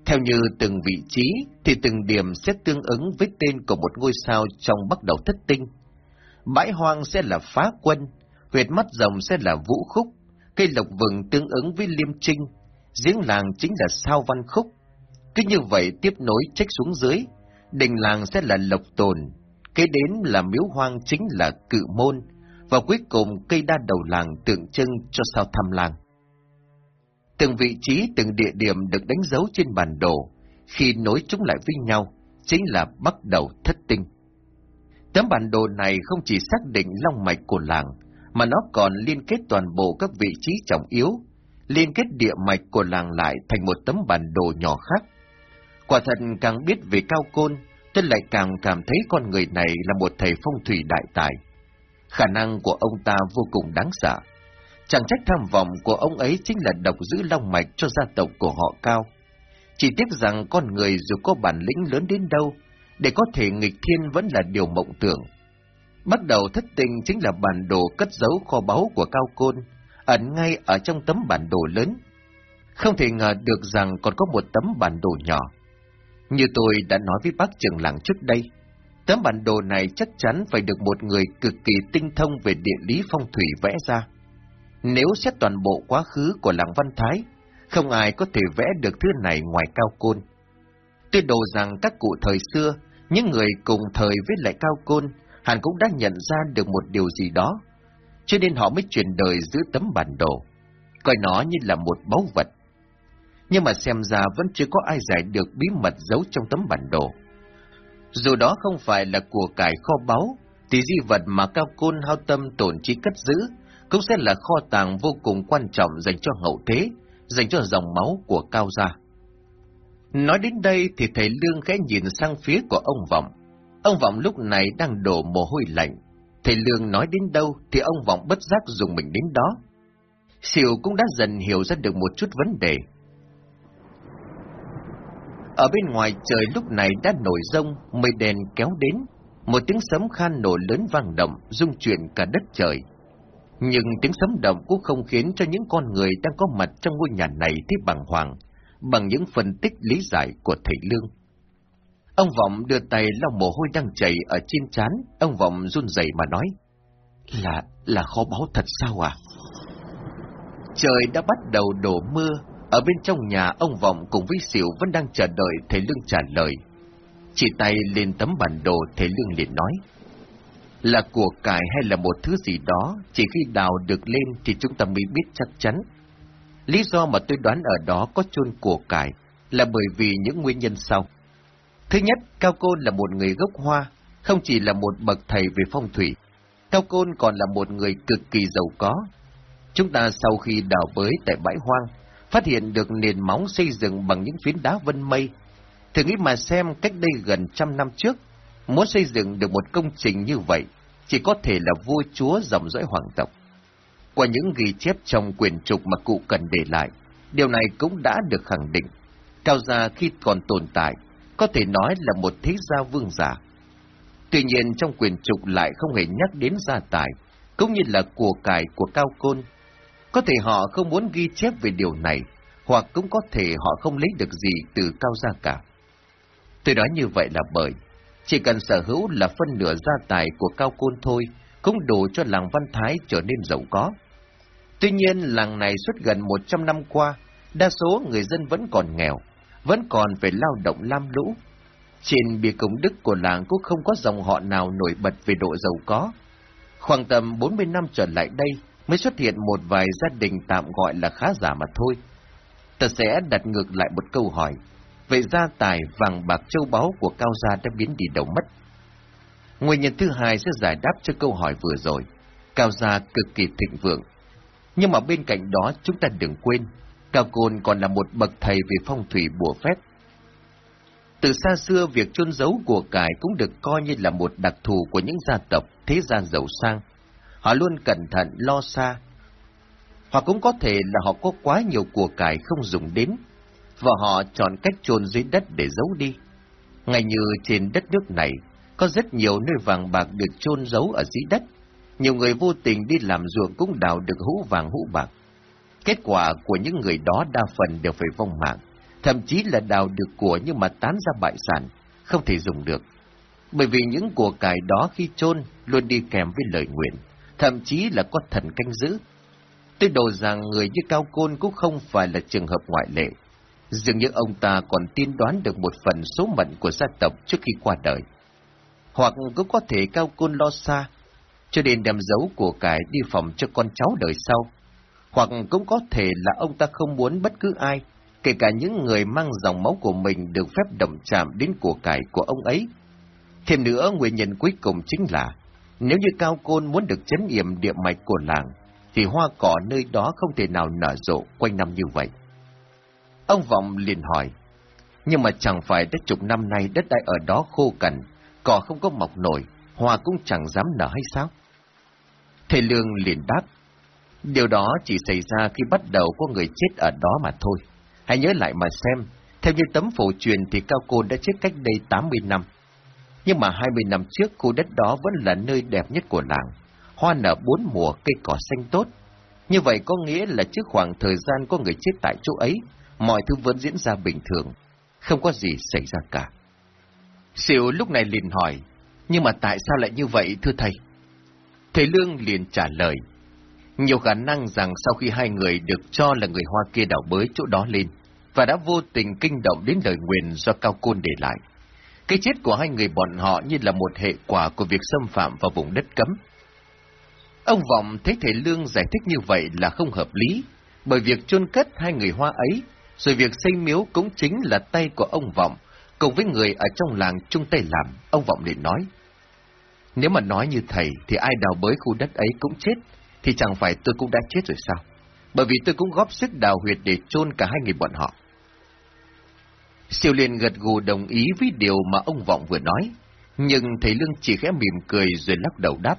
Speaker 1: Theo như từng vị trí, thì từng điểm sẽ tương ứng với tên của một ngôi sao trong bắt đầu thất tinh. Bãi hoang sẽ là phá quân, huyệt mắt rồng sẽ là vũ khúc, cây lộc vừng tương ứng với liêm trinh, giếng làng chính là sao văn khúc. Cứ như vậy tiếp nối trách xuống dưới, đình làng sẽ là lộc tồn, kế đến là miếu hoang chính là cự môn, và cuối cùng cây đa đầu làng tượng trưng cho sao thăm làng. Từng vị trí, từng địa điểm được đánh dấu trên bản đồ, khi nối chúng lại với nhau, chính là bắt đầu thất tinh. Tấm bản đồ này không chỉ xác định long mạch của làng, mà nó còn liên kết toàn bộ các vị trí trọng yếu, liên kết địa mạch của làng lại thành một tấm bản đồ nhỏ khác. Quả thật càng biết về Cao Côn, tôi lại càng cảm thấy con người này là một thầy phong thủy đại tài. Khả năng của ông ta vô cùng đáng sợ. Chẳng trách tham vọng của ông ấy chính là độc giữ long mạch cho gia tộc của họ Cao. Chỉ tiếc rằng con người dù có bản lĩnh lớn đến đâu, để có thể nghịch thiên vẫn là điều mộng tưởng. Bắt đầu thất tình chính là bản đồ cất giấu kho báu của Cao Côn, ẩn ngay ở trong tấm bản đồ lớn. Không thể ngờ được rằng còn có một tấm bản đồ nhỏ. Như tôi đã nói với bác trường làng trước đây, tấm bản đồ này chắc chắn phải được một người cực kỳ tinh thông về địa lý phong thủy vẽ ra. Nếu xét toàn bộ quá khứ của làng Văn Thái, không ai có thể vẽ được thứ này ngoài Cao Côn. Tuyệt đồ rằng các cụ thời xưa, những người cùng thời với lại Cao Côn, hẳn cũng đã nhận ra được một điều gì đó, cho nên họ mới chuyển đời giữ tấm bản đồ, coi nó như là một báu vật. Nhưng mà xem ra vẫn chưa có ai giải được bí mật giấu trong tấm bản đồ. Dù đó không phải là của cải kho báu, thì di vật mà Cao Côn hao tâm tổn trí cất giữ cũng sẽ là kho tàng vô cùng quan trọng dành cho hậu thế, dành cho dòng máu của Cao gia. Nói đến đây thì thầy Lương khẽ nhìn sang phía của ông Vọng. Ông Vọng lúc này đang đổ mồ hôi lạnh. Thầy Lương nói đến đâu thì ông Vọng bất giác dùng mình đến đó. Siêu cũng đã dần hiểu ra được một chút vấn đề. Ở bên ngoài trời lúc này đã nổi rông, mây đèn kéo đến. Một tiếng sấm khan nổ lớn vang động, rung chuyển cả đất trời. Nhưng tiếng sấm động cũng không khiến cho những con người đang có mặt trong ngôi nhà này thấy bằng hoàng, bằng những phân tích lý giải của thầy Lương. Ông Vọng đưa tay lau mồ hôi đang chảy ở trên trán, ông Vọng run rẩy mà nói. Là, là khó báo thật sao à? Trời đã bắt đầu đổ mưa, ở bên trong nhà ông Vọng cùng với Sỉu vẫn đang chờ đợi thầy Lương trả lời. Chỉ tay lên tấm bản đồ thầy Lương liền nói. Là của cải hay là một thứ gì đó, chỉ khi đào được lên thì chúng ta mới biết chắc chắn. Lý do mà tôi đoán ở đó có chôn của cải là bởi vì những nguyên nhân sau. Thứ nhất, Cao Côn là một người gốc hoa, không chỉ là một bậc thầy về phong thủy. Cao Côn còn là một người cực kỳ giàu có. Chúng ta sau khi đào bới tại bãi hoang, phát hiện được nền móng xây dựng bằng những phiến đá vân mây. Thử nghĩ mà xem cách đây gần trăm năm trước, muốn xây dựng được một công trình như vậy, chỉ có thể là vua chúa dòng dõi hoàng tộc. Qua những ghi chép trong quyền trục mà cụ cần để lại, điều này cũng đã được khẳng định. Cao gia khi còn tồn tại, có thể nói là một thế gia vương giả. Tuy nhiên trong quyền trục lại không hề nhắc đến gia tài, cũng như là của cải của Cao Côn. Có thể họ không muốn ghi chép về điều này, hoặc cũng có thể họ không lấy được gì từ Cao gia cả. Tôi nói như vậy là bởi, chỉ cần sở hữu là phân nửa gia tài của Cao Côn thôi, cũng đủ cho làng Văn Thái trở nên giàu có. Tuy nhiên, làng này suốt gần 100 năm qua, đa số người dân vẫn còn nghèo, vẫn còn phải lao động lam lũ. Trên bia công đức của làng cũng không có dòng họ nào nổi bật về độ giàu có. Khoảng tầm 40 năm trở lại đây mới xuất hiện một vài gia đình tạm gọi là khá giả mà thôi. Ta sẽ đặt ngược lại một câu hỏi. Vậy gia tài vàng bạc châu báu của Cao Gia đã biến đi đâu mất? Nguyên nhân thứ hai sẽ giải đáp cho câu hỏi vừa rồi. Cao Gia cực kỳ thịnh vượng. Nhưng mà bên cạnh đó chúng ta đừng quên, Cao Côn còn là một bậc thầy về phong thủy bùa phép. Từ xa xưa, việc chôn giấu của cải cũng được coi như là một đặc thù của những gia tộc thế gia giàu sang. Họ luôn cẩn thận, lo xa. Hoặc cũng có thể là họ có quá nhiều của cải không dùng đến, và họ chọn cách chôn dưới đất để giấu đi. Ngay như trên đất nước này, có rất nhiều nơi vàng bạc được chôn giấu ở dưới đất. Nhiều người vô tình đi làm ruộng cũng đào được hũ vàng hũ bạc. Kết quả của những người đó đa phần đều phải vong mạng, thậm chí là đào được của nhưng mà tán ra bại sản, không thể dùng được. Bởi vì những của cải đó khi chôn luôn đi kèm với lời nguyện, thậm chí là có thần canh giữ. Tôi đồ rằng người như Cao Côn cũng không phải là trường hợp ngoại lệ. Dường như ông ta còn tiên đoán được một phần số mệnh của gia tộc trước khi qua đời. Hoặc cũng có thể cao côn lo xa, cho nên đem dấu của cải đi phòng cho con cháu đời sau. Hoặc cũng có thể là ông ta không muốn bất cứ ai, kể cả những người mang dòng máu của mình được phép động chạm đến của cải của ông ấy. Thêm nữa, nguyên nhân cuối cùng chính là, nếu như Cao Côn muốn được chấn yểm địa mạch của làng, thì hoa cỏ nơi đó không thể nào nở rộ quanh năm như vậy. Ông Vọng liền hỏi, nhưng mà chẳng phải đất chục năm nay đất đai ở đó khô cằn, cỏ không có mọc nổi, hoa cũng chẳng dám nở hay sao? Thầy Lương liền đáp, điều đó chỉ xảy ra khi bắt đầu có người chết ở đó mà thôi. Hãy nhớ lại mà xem, theo như tấm phổ truyền thì Cao Côn đã chết cách đây 80 năm. Nhưng mà 20 năm trước khu đất đó vẫn là nơi đẹp nhất của làng, hoa nở bốn mùa cây cỏ xanh tốt. Như vậy có nghĩa là trước khoảng thời gian có người chết tại chỗ ấy, mọi thứ vẫn diễn ra bình thường, không có gì xảy ra cả. Siêu lúc này liền hỏi, nhưng mà tại sao lại như vậy thưa thầy? Thầy Lương liền trả lời, nhiều khả năng rằng sau khi hai người được cho là người Hoa kia đảo bới chỗ đó lên, và đã vô tình kinh động đến lời nguyền do Cao Côn để lại. Cái chết của hai người bọn họ như là một hệ quả của việc xâm phạm vào vùng đất cấm. Ông Vọng thấy thầy Lương giải thích như vậy là không hợp lý, bởi việc chôn cất hai người Hoa ấy, rồi việc xây miếu cũng chính là tay của ông Vọng, cùng với người ở trong làng chung tay làm, ông Vọng liền nói. Nếu mà nói như thầy thì ai đào bới khu đất ấy cũng chết, thì chẳng phải tôi cũng đã chết rồi sao? Bởi vì tôi cũng góp sức đào huyệt để chôn cả hai người bọn họ. Siêu liền gật gù đồng ý với điều mà ông Vọng vừa nói, nhưng thầy Lương chỉ khẽ mỉm cười rồi lắc đầu đáp.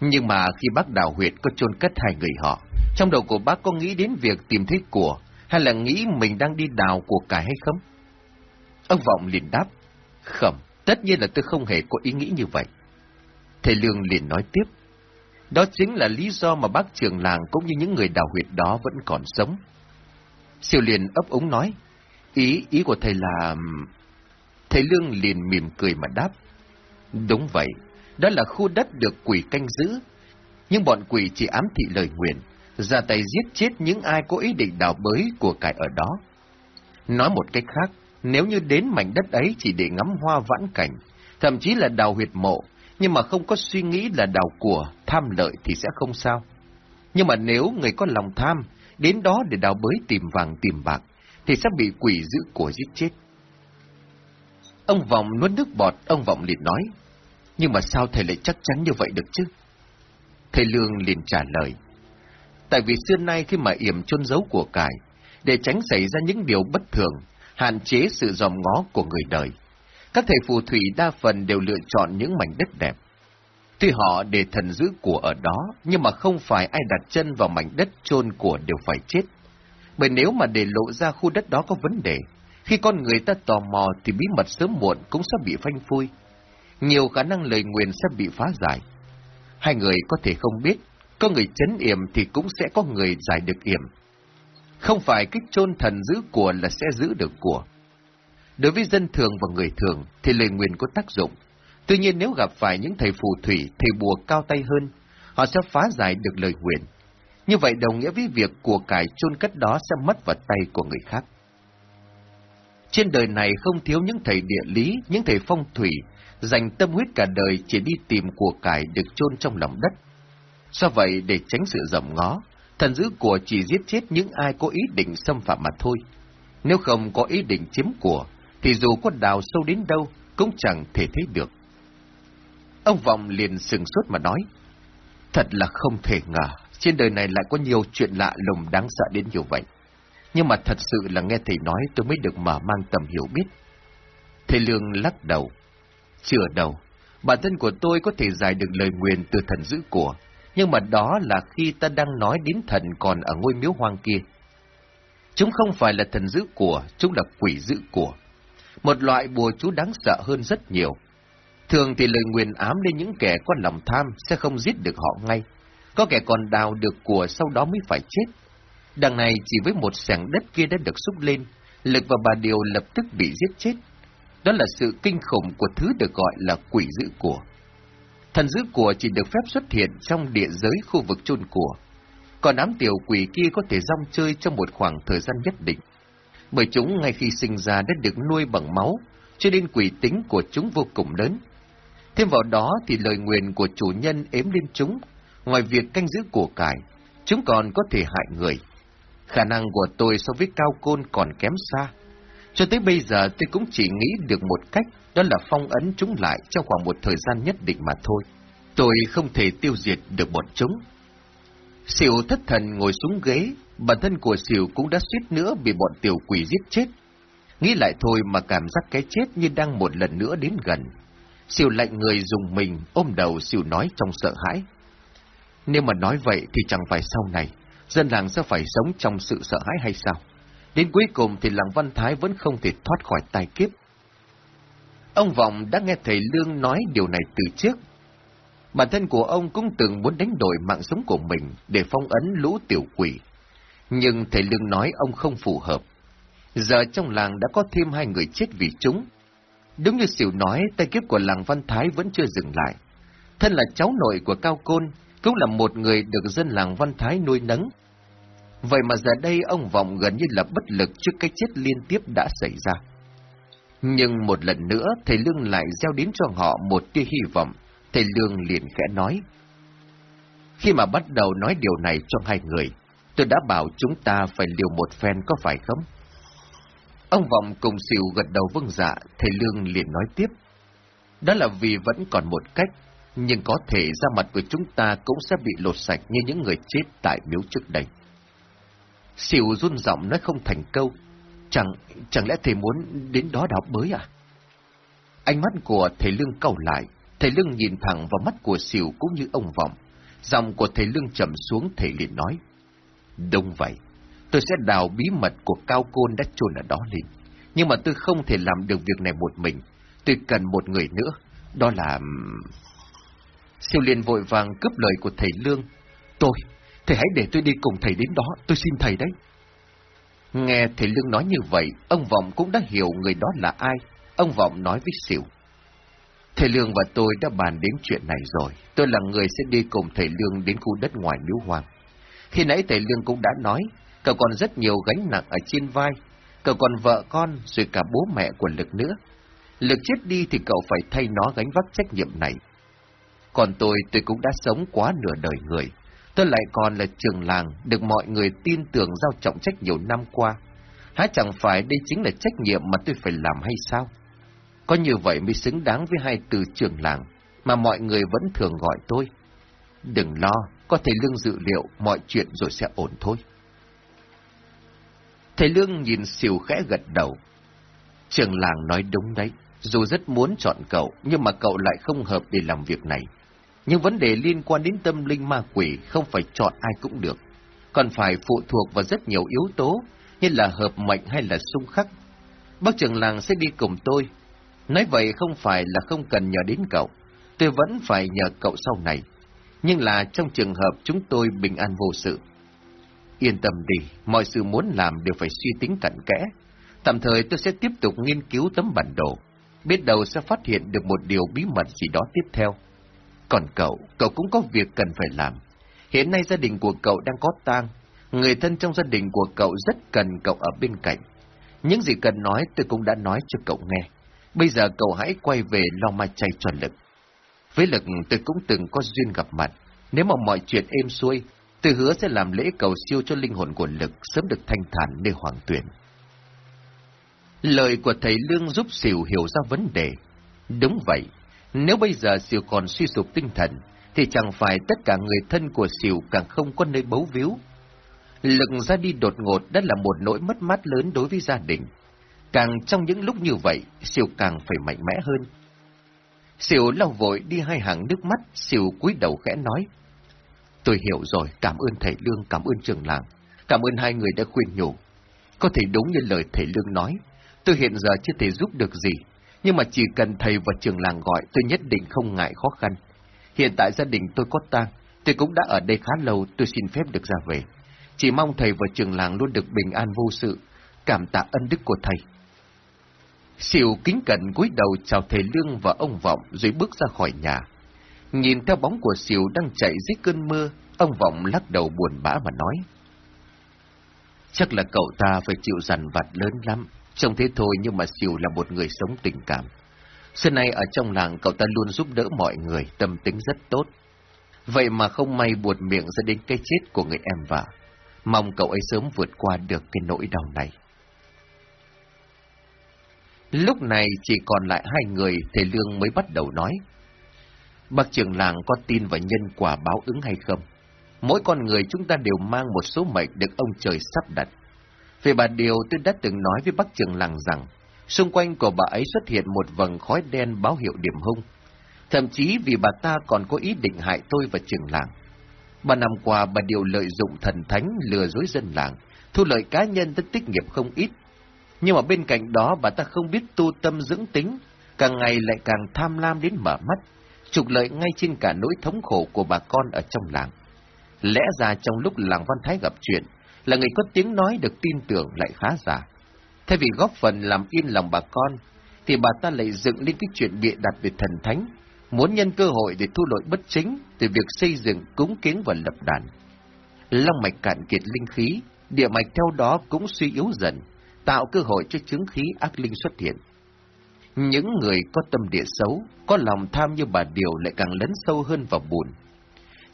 Speaker 1: Nhưng mà khi bác đào huyệt có chôn cất hai người họ, trong đầu của bác có nghĩ đến việc tìm thấy của, hay là nghĩ mình đang đi đào của cải hay không? Ông Vọng liền đáp, không, tất nhiên là tôi không hề có ý nghĩ như vậy. Thầy Lương liền nói tiếp, đó chính là lý do mà bác trưởng làng cũng như những người đào huyệt đó vẫn còn sống. Siêu liền ấp úng nói, ý, ý của thầy là... Thầy Lương liền mỉm cười mà đáp. Đúng vậy, đó là khu đất được quỷ canh giữ, nhưng bọn quỷ chỉ ám thị lời nguyện, ra tay giết chết những ai có ý định đào bới của cải ở đó. Nói một cách khác, nếu như đến mảnh đất ấy chỉ để ngắm hoa vãn cảnh, thậm chí là đào huyệt mộ, nhưng mà không có suy nghĩ là đào của, tham lợi thì sẽ không sao. Nhưng mà nếu người có lòng tham, đến đó để đào bới tìm vàng tìm bạc, thì sẽ bị quỷ giữ của giết chết. Ông Vọng nuốt nước bọt, ông Vọng liền nói, nhưng mà sao thầy lại chắc chắn như vậy được chứ? Thầy Lương liền trả lời, tại vì xưa nay khi mà yểm chôn giấu của cải, để tránh xảy ra những điều bất thường, hạn chế sự dòm ngó của người đời, các thầy phù thủy đa phần đều lựa chọn những mảnh đất đẹp. Tuy họ để thần giữ của ở đó, nhưng mà không phải ai đặt chân vào mảnh đất chôn của đều phải chết. Bởi nếu mà để lộ ra khu đất đó có vấn đề, khi con người ta tò mò thì bí mật sớm muộn cũng sẽ bị phanh phui. Nhiều khả năng lời nguyền sẽ bị phá giải. Hai người có thể không biết, có người chấn yểm thì cũng sẽ có người giải được yểm. Không phải cái chôn thần giữ của là sẽ giữ được của. Đối với dân thường và người thường thì lời nguyền có tác dụng. Tuy nhiên nếu gặp phải những thầy phù thủy, thầy bùa cao tay hơn, họ sẽ phá giải được lời nguyền. Như vậy đồng nghĩa với việc của cải chôn cất đó sẽ mất vào tay của người khác. Trên đời này không thiếu những thầy địa lý, những thầy phong thủy, dành tâm huyết cả đời chỉ đi tìm của cải được chôn trong lòng đất. Do vậy, để tránh sự dòm ngó, thần giữ của chỉ giết chết những ai có ý định xâm phạm mà thôi. Nếu không có ý định chiếm của, thì dù có đào sâu đến đâu, cũng chẳng thể thấy được. Ông Vọng liền sừng sốt mà nói, thật là không thể ngờ, trên đời này lại có nhiều chuyện lạ lùng đáng sợ đến như vậy. Nhưng mà thật sự là nghe thầy nói tôi mới được mở mang tầm hiểu biết. Thầy Lương lắc đầu. chừa đầu, bản thân của tôi có thể giải được lời nguyền từ thần giữ của, nhưng mà đó là khi ta đang nói đến thần còn ở ngôi miếu hoang kia. Chúng không phải là thần giữ của, chúng là quỷ giữ của. Một loại bùa chú đáng sợ hơn rất nhiều. Thường thì lời nguyền ám lên những kẻ có lòng tham sẽ không giết được họ ngay. Có kẻ còn đào được của sau đó mới phải chết. Đằng này chỉ với một sẻng đất kia đã được xúc lên, Lực và bà Điều lập tức bị giết chết. Đó là sự kinh khủng của thứ được gọi là quỷ giữ của. Thần giữ của chỉ được phép xuất hiện trong địa giới khu vực chôn của. Còn ám tiểu quỷ kia có thể rong chơi trong một khoảng thời gian nhất định bởi chúng ngay khi sinh ra đã được nuôi bằng máu, cho nên quỷ tính của chúng vô cùng lớn. Thêm vào đó thì lời nguyền của chủ nhân ếm lên chúng, ngoài việc canh giữ của cải, chúng còn có thể hại người. Khả năng của tôi so với cao côn còn kém xa. Cho tới bây giờ tôi cũng chỉ nghĩ được một cách, đó là phong ấn chúng lại trong khoảng một thời gian nhất định mà thôi. Tôi không thể tiêu diệt được bọn chúng. Xỉu thất thần ngồi xuống ghế, bản thân của xỉu cũng đã suýt nữa bị bọn tiểu quỷ giết chết. Nghĩ lại thôi mà cảm giác cái chết như đang một lần nữa đến gần. Xỉu lạnh người dùng mình, ôm đầu xỉu nói trong sợ hãi. Nếu mà nói vậy thì chẳng phải sau này, dân làng sẽ phải sống trong sự sợ hãi hay sao? Đến cuối cùng thì làng Văn Thái vẫn không thể thoát khỏi tai kiếp. Ông Vọng đã nghe thầy Lương nói điều này từ trước. Bản thân của ông cũng từng muốn đánh đổi mạng sống của mình để phong ấn lũ tiểu quỷ. Nhưng thầy Lương nói ông không phù hợp. Giờ trong làng đã có thêm hai người chết vì chúng. Đúng như Sỉu nói, tay kiếp của làng Văn Thái vẫn chưa dừng lại. Thân là cháu nội của Cao Côn, cũng là một người được dân làng Văn Thái nuôi nấng. Vậy mà giờ đây ông Vọng gần như là bất lực trước cái chết liên tiếp đã xảy ra. Nhưng một lần nữa, thầy Lương lại gieo đến cho họ một tia hy vọng. Thầy Lương liền khẽ nói. Khi mà bắt đầu nói điều này cho hai người, tôi đã bảo chúng ta phải liều một phen có phải không? Ông Vọng cùng xìu gật đầu vâng dạ, thầy Lương liền nói tiếp. Đó là vì vẫn còn một cách, nhưng có thể ra mặt của chúng ta cũng sẽ bị lột sạch như những người chết tại miếu trước đây. Xỉu run giọng nói không thành câu. Chẳng, chẳng lẽ thầy muốn đến đó đào bới à? Ánh mắt của thầy Lương cầu lại, thầy Lương nhìn thẳng vào mắt của xỉu cũng như ông vọng. Giọng của thầy Lương trầm xuống thầy liền nói. Đúng vậy, tôi sẽ đào bí mật của cao côn đã chôn ở đó lên. Nhưng mà tôi không thể làm được việc này một mình. Tôi cần một người nữa, đó là... Siêu liền vội vàng cướp lời của thầy Lương. Tôi, thầy hãy để tôi đi cùng thầy đến đó, tôi xin thầy đấy. Nghe thầy Lương nói như vậy, ông Vọng cũng đã hiểu người đó là ai. Ông Vọng nói với siêu, Thầy Lương và tôi đã bàn đến chuyện này rồi. Tôi là người sẽ đi cùng thầy Lương đến khu đất ngoài miếu hoang. Khi nãy thầy Lương cũng đã nói, cậu còn rất nhiều gánh nặng ở trên vai. Cậu còn vợ con, rồi cả bố mẹ của Lực nữa. Lực chết đi thì cậu phải thay nó gánh vác trách nhiệm này. Còn tôi, tôi cũng đã sống quá nửa đời người. Tôi lại còn là trường làng, được mọi người tin tưởng giao trọng trách nhiều năm qua. Há chẳng phải đây chính là trách nhiệm mà tôi phải làm hay sao? Có như vậy mới xứng đáng với hai từ trường làng, mà mọi người vẫn thường gọi tôi. Đừng lo, có thầy Lương dự liệu mọi chuyện rồi sẽ ổn thôi. Thầy Lương nhìn xỉu khẽ gật đầu. Trường làng nói đúng đấy, dù rất muốn chọn cậu, nhưng mà cậu lại không hợp để làm việc này. Nhưng vấn đề liên quan đến tâm linh ma quỷ không phải chọn ai cũng được, còn phải phụ thuộc vào rất nhiều yếu tố, như là hợp mệnh hay là xung khắc. Bác trường làng sẽ đi cùng tôi. Nói vậy không phải là không cần nhờ đến cậu, tôi vẫn phải nhờ cậu sau này. Nhưng là trong trường hợp chúng tôi bình an vô sự. Yên tâm đi, mọi sự muốn làm đều phải suy tính cặn kẽ. Tạm thời tôi sẽ tiếp tục nghiên cứu tấm bản đồ. Biết đâu sẽ phát hiện được một điều bí mật gì đó tiếp theo. Còn cậu, cậu cũng có việc cần phải làm. Hiện nay gia đình của cậu đang có tang, người thân trong gia đình của cậu rất cần cậu ở bên cạnh. Những gì cần nói tôi cũng đã nói cho cậu nghe. Bây giờ cậu hãy quay về lo ma chay cho Lực. Với Lực tôi cũng từng có duyên gặp mặt. Nếu mà mọi chuyện êm xuôi, tôi hứa sẽ làm lễ cầu siêu cho linh hồn của Lực sớm được thanh thản nơi hoàng tuyển. Lời của thầy Lương giúp Sỉu hiểu ra vấn đề. Đúng vậy, nếu bây giờ Sỉu còn suy sụp tinh thần, thì chẳng phải tất cả người thân của Sỉu càng không có nơi bấu víu. Lực ra đi đột ngột đã là một nỗi mất mát lớn đối với gia đình. Càng trong những lúc như vậy, Sỉu càng phải mạnh mẽ hơn. Xỉu lau vội đi hai hàng nước mắt, xỉu cúi đầu khẽ nói. Tôi hiểu rồi, cảm ơn thầy Lương, cảm ơn trường làng, cảm ơn hai người đã khuyên nhủ. Có thể đúng như lời thầy Lương nói, tôi hiện giờ chưa thể giúp được gì, nhưng mà chỉ cần thầy và trường làng gọi tôi nhất định không ngại khó khăn. Hiện tại gia đình tôi có tang, tôi cũng đã ở đây khá lâu, tôi xin phép được ra về. Chỉ mong thầy và trường làng luôn được bình an vô sự, cảm tạ ân đức của thầy. Xỉu kính cẩn cúi đầu chào thầy Lương và ông Vọng rồi bước ra khỏi nhà. Nhìn theo bóng của Xỉu đang chạy dưới cơn mưa, ông Vọng lắc đầu buồn bã mà nói. Chắc là cậu ta phải chịu dằn vặt lớn lắm. Trông thế thôi nhưng mà Xỉu là một người sống tình cảm. Xưa nay ở trong làng cậu ta luôn giúp đỡ mọi người, tâm tính rất tốt. Vậy mà không may buột miệng dẫn đến cái chết của người em vợ. Mong cậu ấy sớm vượt qua được cái nỗi đau này. Lúc này chỉ còn lại hai người, thầy Lương mới bắt đầu nói. Bác trưởng làng có tin vào nhân quả báo ứng hay không? Mỗi con người chúng ta đều mang một số mệnh được ông trời sắp đặt. Về bà Điều tôi đã từng nói với bác trưởng làng rằng, xung quanh của bà ấy xuất hiện một vầng khói đen báo hiệu điểm hung. Thậm chí vì bà ta còn có ý định hại tôi và trưởng làng. Ba năm qua bà Điều lợi dụng thần thánh lừa dối dân làng, thu lợi cá nhân rất tích nghiệp không ít. Nhưng mà bên cạnh đó bà ta không biết tu tâm dưỡng tính, càng ngày lại càng tham lam đến mở mắt, trục lợi ngay trên cả nỗi thống khổ của bà con ở trong làng. Lẽ ra trong lúc làng Văn Thái gặp chuyện, là người có tiếng nói được tin tưởng lại khá giả. Thay vì góp phần làm yên lòng bà con, thì bà ta lại dựng lên cái chuyện bịa đặt về thần thánh, muốn nhân cơ hội để thu lợi bất chính từ việc xây dựng cúng kiến và lập đàn. Long mạch cạn kiệt linh khí, địa mạch theo đó cũng suy yếu dần, tạo cơ hội cho chứng khí ác linh xuất hiện. Những người có tâm địa xấu, có lòng tham như bà Điều lại càng lấn sâu hơn vào buồn.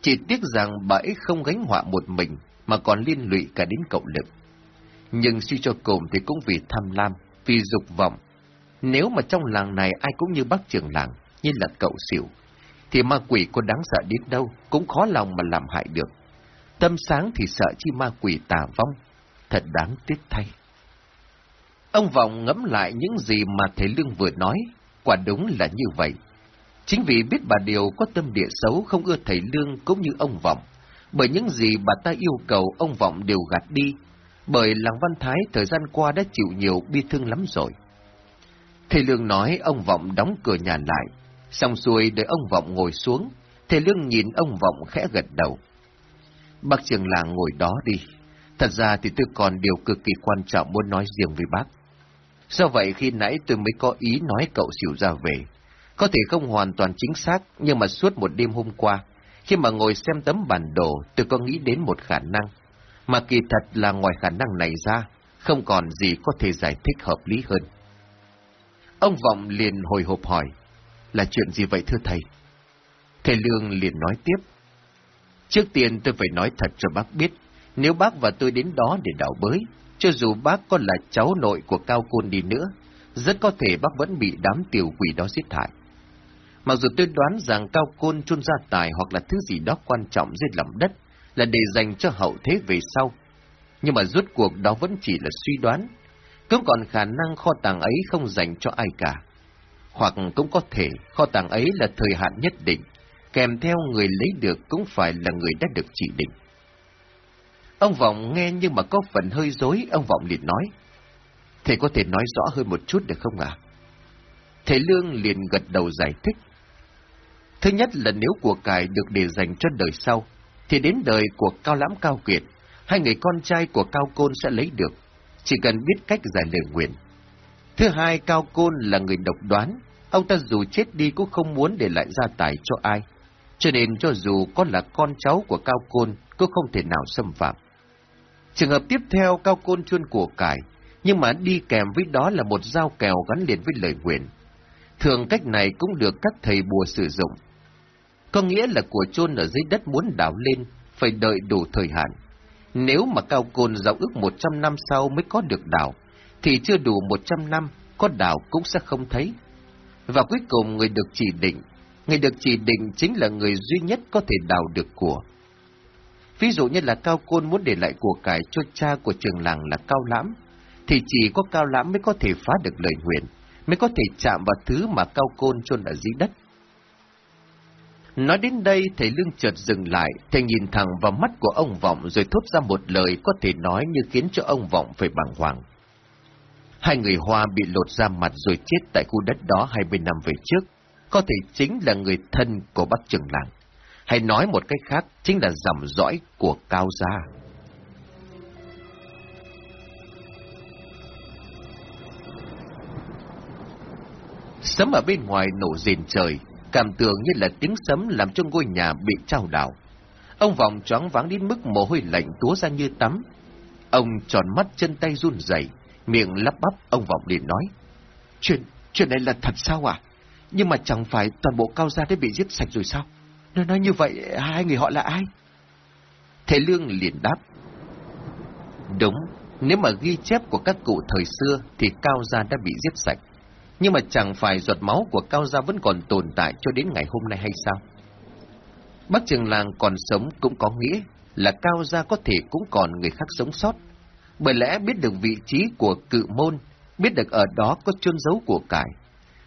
Speaker 1: Chỉ tiếc rằng bà ấy không gánh họa một mình, mà còn liên lụy cả đến cậu lực. Nhưng suy cho cùng thì cũng vì tham lam, vì dục vọng. Nếu mà trong làng này ai cũng như bác trưởng làng, như là cậu xỉu, thì ma quỷ có đáng sợ đến đâu, cũng khó lòng mà làm hại được. Tâm sáng thì sợ chi ma quỷ tà vong, thật đáng tiếc thay. Ông Vọng ngẫm lại những gì mà thầy Lương vừa nói, quả đúng là như vậy. Chính vì biết bà Điều có tâm địa xấu không ưa thầy Lương cũng như ông Vọng, bởi những gì bà ta yêu cầu ông Vọng đều gạt đi, bởi làng Văn Thái thời gian qua đã chịu nhiều bi thương lắm rồi. Thầy Lương nói ông Vọng đóng cửa nhà lại, xong xuôi để ông Vọng ngồi xuống, thầy Lương nhìn ông Vọng khẽ gật đầu. Bác trường làng ngồi đó đi, thật ra thì tôi còn điều cực kỳ quan trọng muốn nói riêng với bác. Do vậy khi nãy tôi mới có ý nói cậu xỉu ra về. Có thể không hoàn toàn chính xác, nhưng mà suốt một đêm hôm qua, khi mà ngồi xem tấm bản đồ, tôi có nghĩ đến một khả năng. Mà kỳ thật là ngoài khả năng này ra, không còn gì có thể giải thích hợp lý hơn. Ông Vọng liền hồi hộp hỏi, là chuyện gì vậy thưa thầy? Thầy Lương liền nói tiếp, trước tiên tôi phải nói thật cho bác biết, nếu bác và tôi đến đó để đảo bới, cho dù bác có là cháu nội của Cao Côn đi nữa, rất có thể bác vẫn bị đám tiểu quỷ đó giết hại. Mặc dù tôi đoán rằng Cao Côn chôn gia tài hoặc là thứ gì đó quan trọng dưới lòng đất là để dành cho hậu thế về sau, nhưng mà rốt cuộc đó vẫn chỉ là suy đoán, cũng còn khả năng kho tàng ấy không dành cho ai cả. Hoặc cũng có thể kho tàng ấy là thời hạn nhất định, kèm theo người lấy được cũng phải là người đã được chỉ định. Ông Vọng nghe nhưng mà có phần hơi dối, ông Vọng liền nói. Thầy có thể nói rõ hơn một chút được không ạ? Thầy Lương liền gật đầu giải thích. Thứ nhất là nếu của cải được để dành cho đời sau, thì đến đời của Cao Lãm Cao Kiệt, hai người con trai của Cao Côn sẽ lấy được, chỉ cần biết cách giải lời nguyện. Thứ hai, Cao Côn là người độc đoán, ông ta dù chết đi cũng không muốn để lại gia tài cho ai, cho nên cho dù có là con cháu của Cao Côn cũng không thể nào xâm phạm. Trường hợp tiếp theo cao côn chuôn của cải, nhưng mà đi kèm với đó là một dao kèo gắn liền với lời nguyện. Thường cách này cũng được các thầy bùa sử dụng. Có nghĩa là của chôn ở dưới đất muốn đào lên, phải đợi đủ thời hạn. Nếu mà cao côn giao ước 100 năm sau mới có được đào, thì chưa đủ 100 năm, có đào cũng sẽ không thấy. Và cuối cùng người được chỉ định, người được chỉ định chính là người duy nhất có thể đào được của. Ví dụ như là Cao Côn muốn để lại của cải cho cha của trường làng là Cao Lãm, thì chỉ có Cao Lãm mới có thể phá được lời nguyện, mới có thể chạm vào thứ mà Cao Côn chôn ở dưới đất. Nói đến đây, thầy Lương chợt dừng lại, thầy nhìn thẳng vào mắt của ông Vọng rồi thốt ra một lời có thể nói như khiến cho ông Vọng phải bàng hoàng. Hai người Hoa bị lột ra mặt rồi chết tại khu đất đó 20 năm về trước, có thể chính là người thân của bác trường làng hay nói một cách khác chính là dòng dõi của Cao Gia. Sấm ở bên ngoài nổ rền trời, cảm tưởng như là tiếng sấm làm cho ngôi nhà bị trao đảo. Ông vòng choáng váng đến mức mồ hôi lạnh túa ra như tắm. Ông tròn mắt chân tay run rẩy, miệng lắp bắp, ông vọng liền nói. Chuyện, chuyện này là thật sao à? Nhưng mà chẳng phải toàn bộ cao gia đã bị giết sạch rồi sao? Nó nói như vậy, hai người họ là ai? Thế Lương liền đáp. Đúng, nếu mà ghi chép của các cụ thời xưa thì Cao Gia đã bị giết sạch. Nhưng mà chẳng phải giọt máu của Cao Gia vẫn còn tồn tại cho đến ngày hôm nay hay sao? Bác trường làng còn sống cũng có nghĩa là Cao Gia có thể cũng còn người khác sống sót. Bởi lẽ biết được vị trí của cự môn, biết được ở đó có chôn giấu của cải.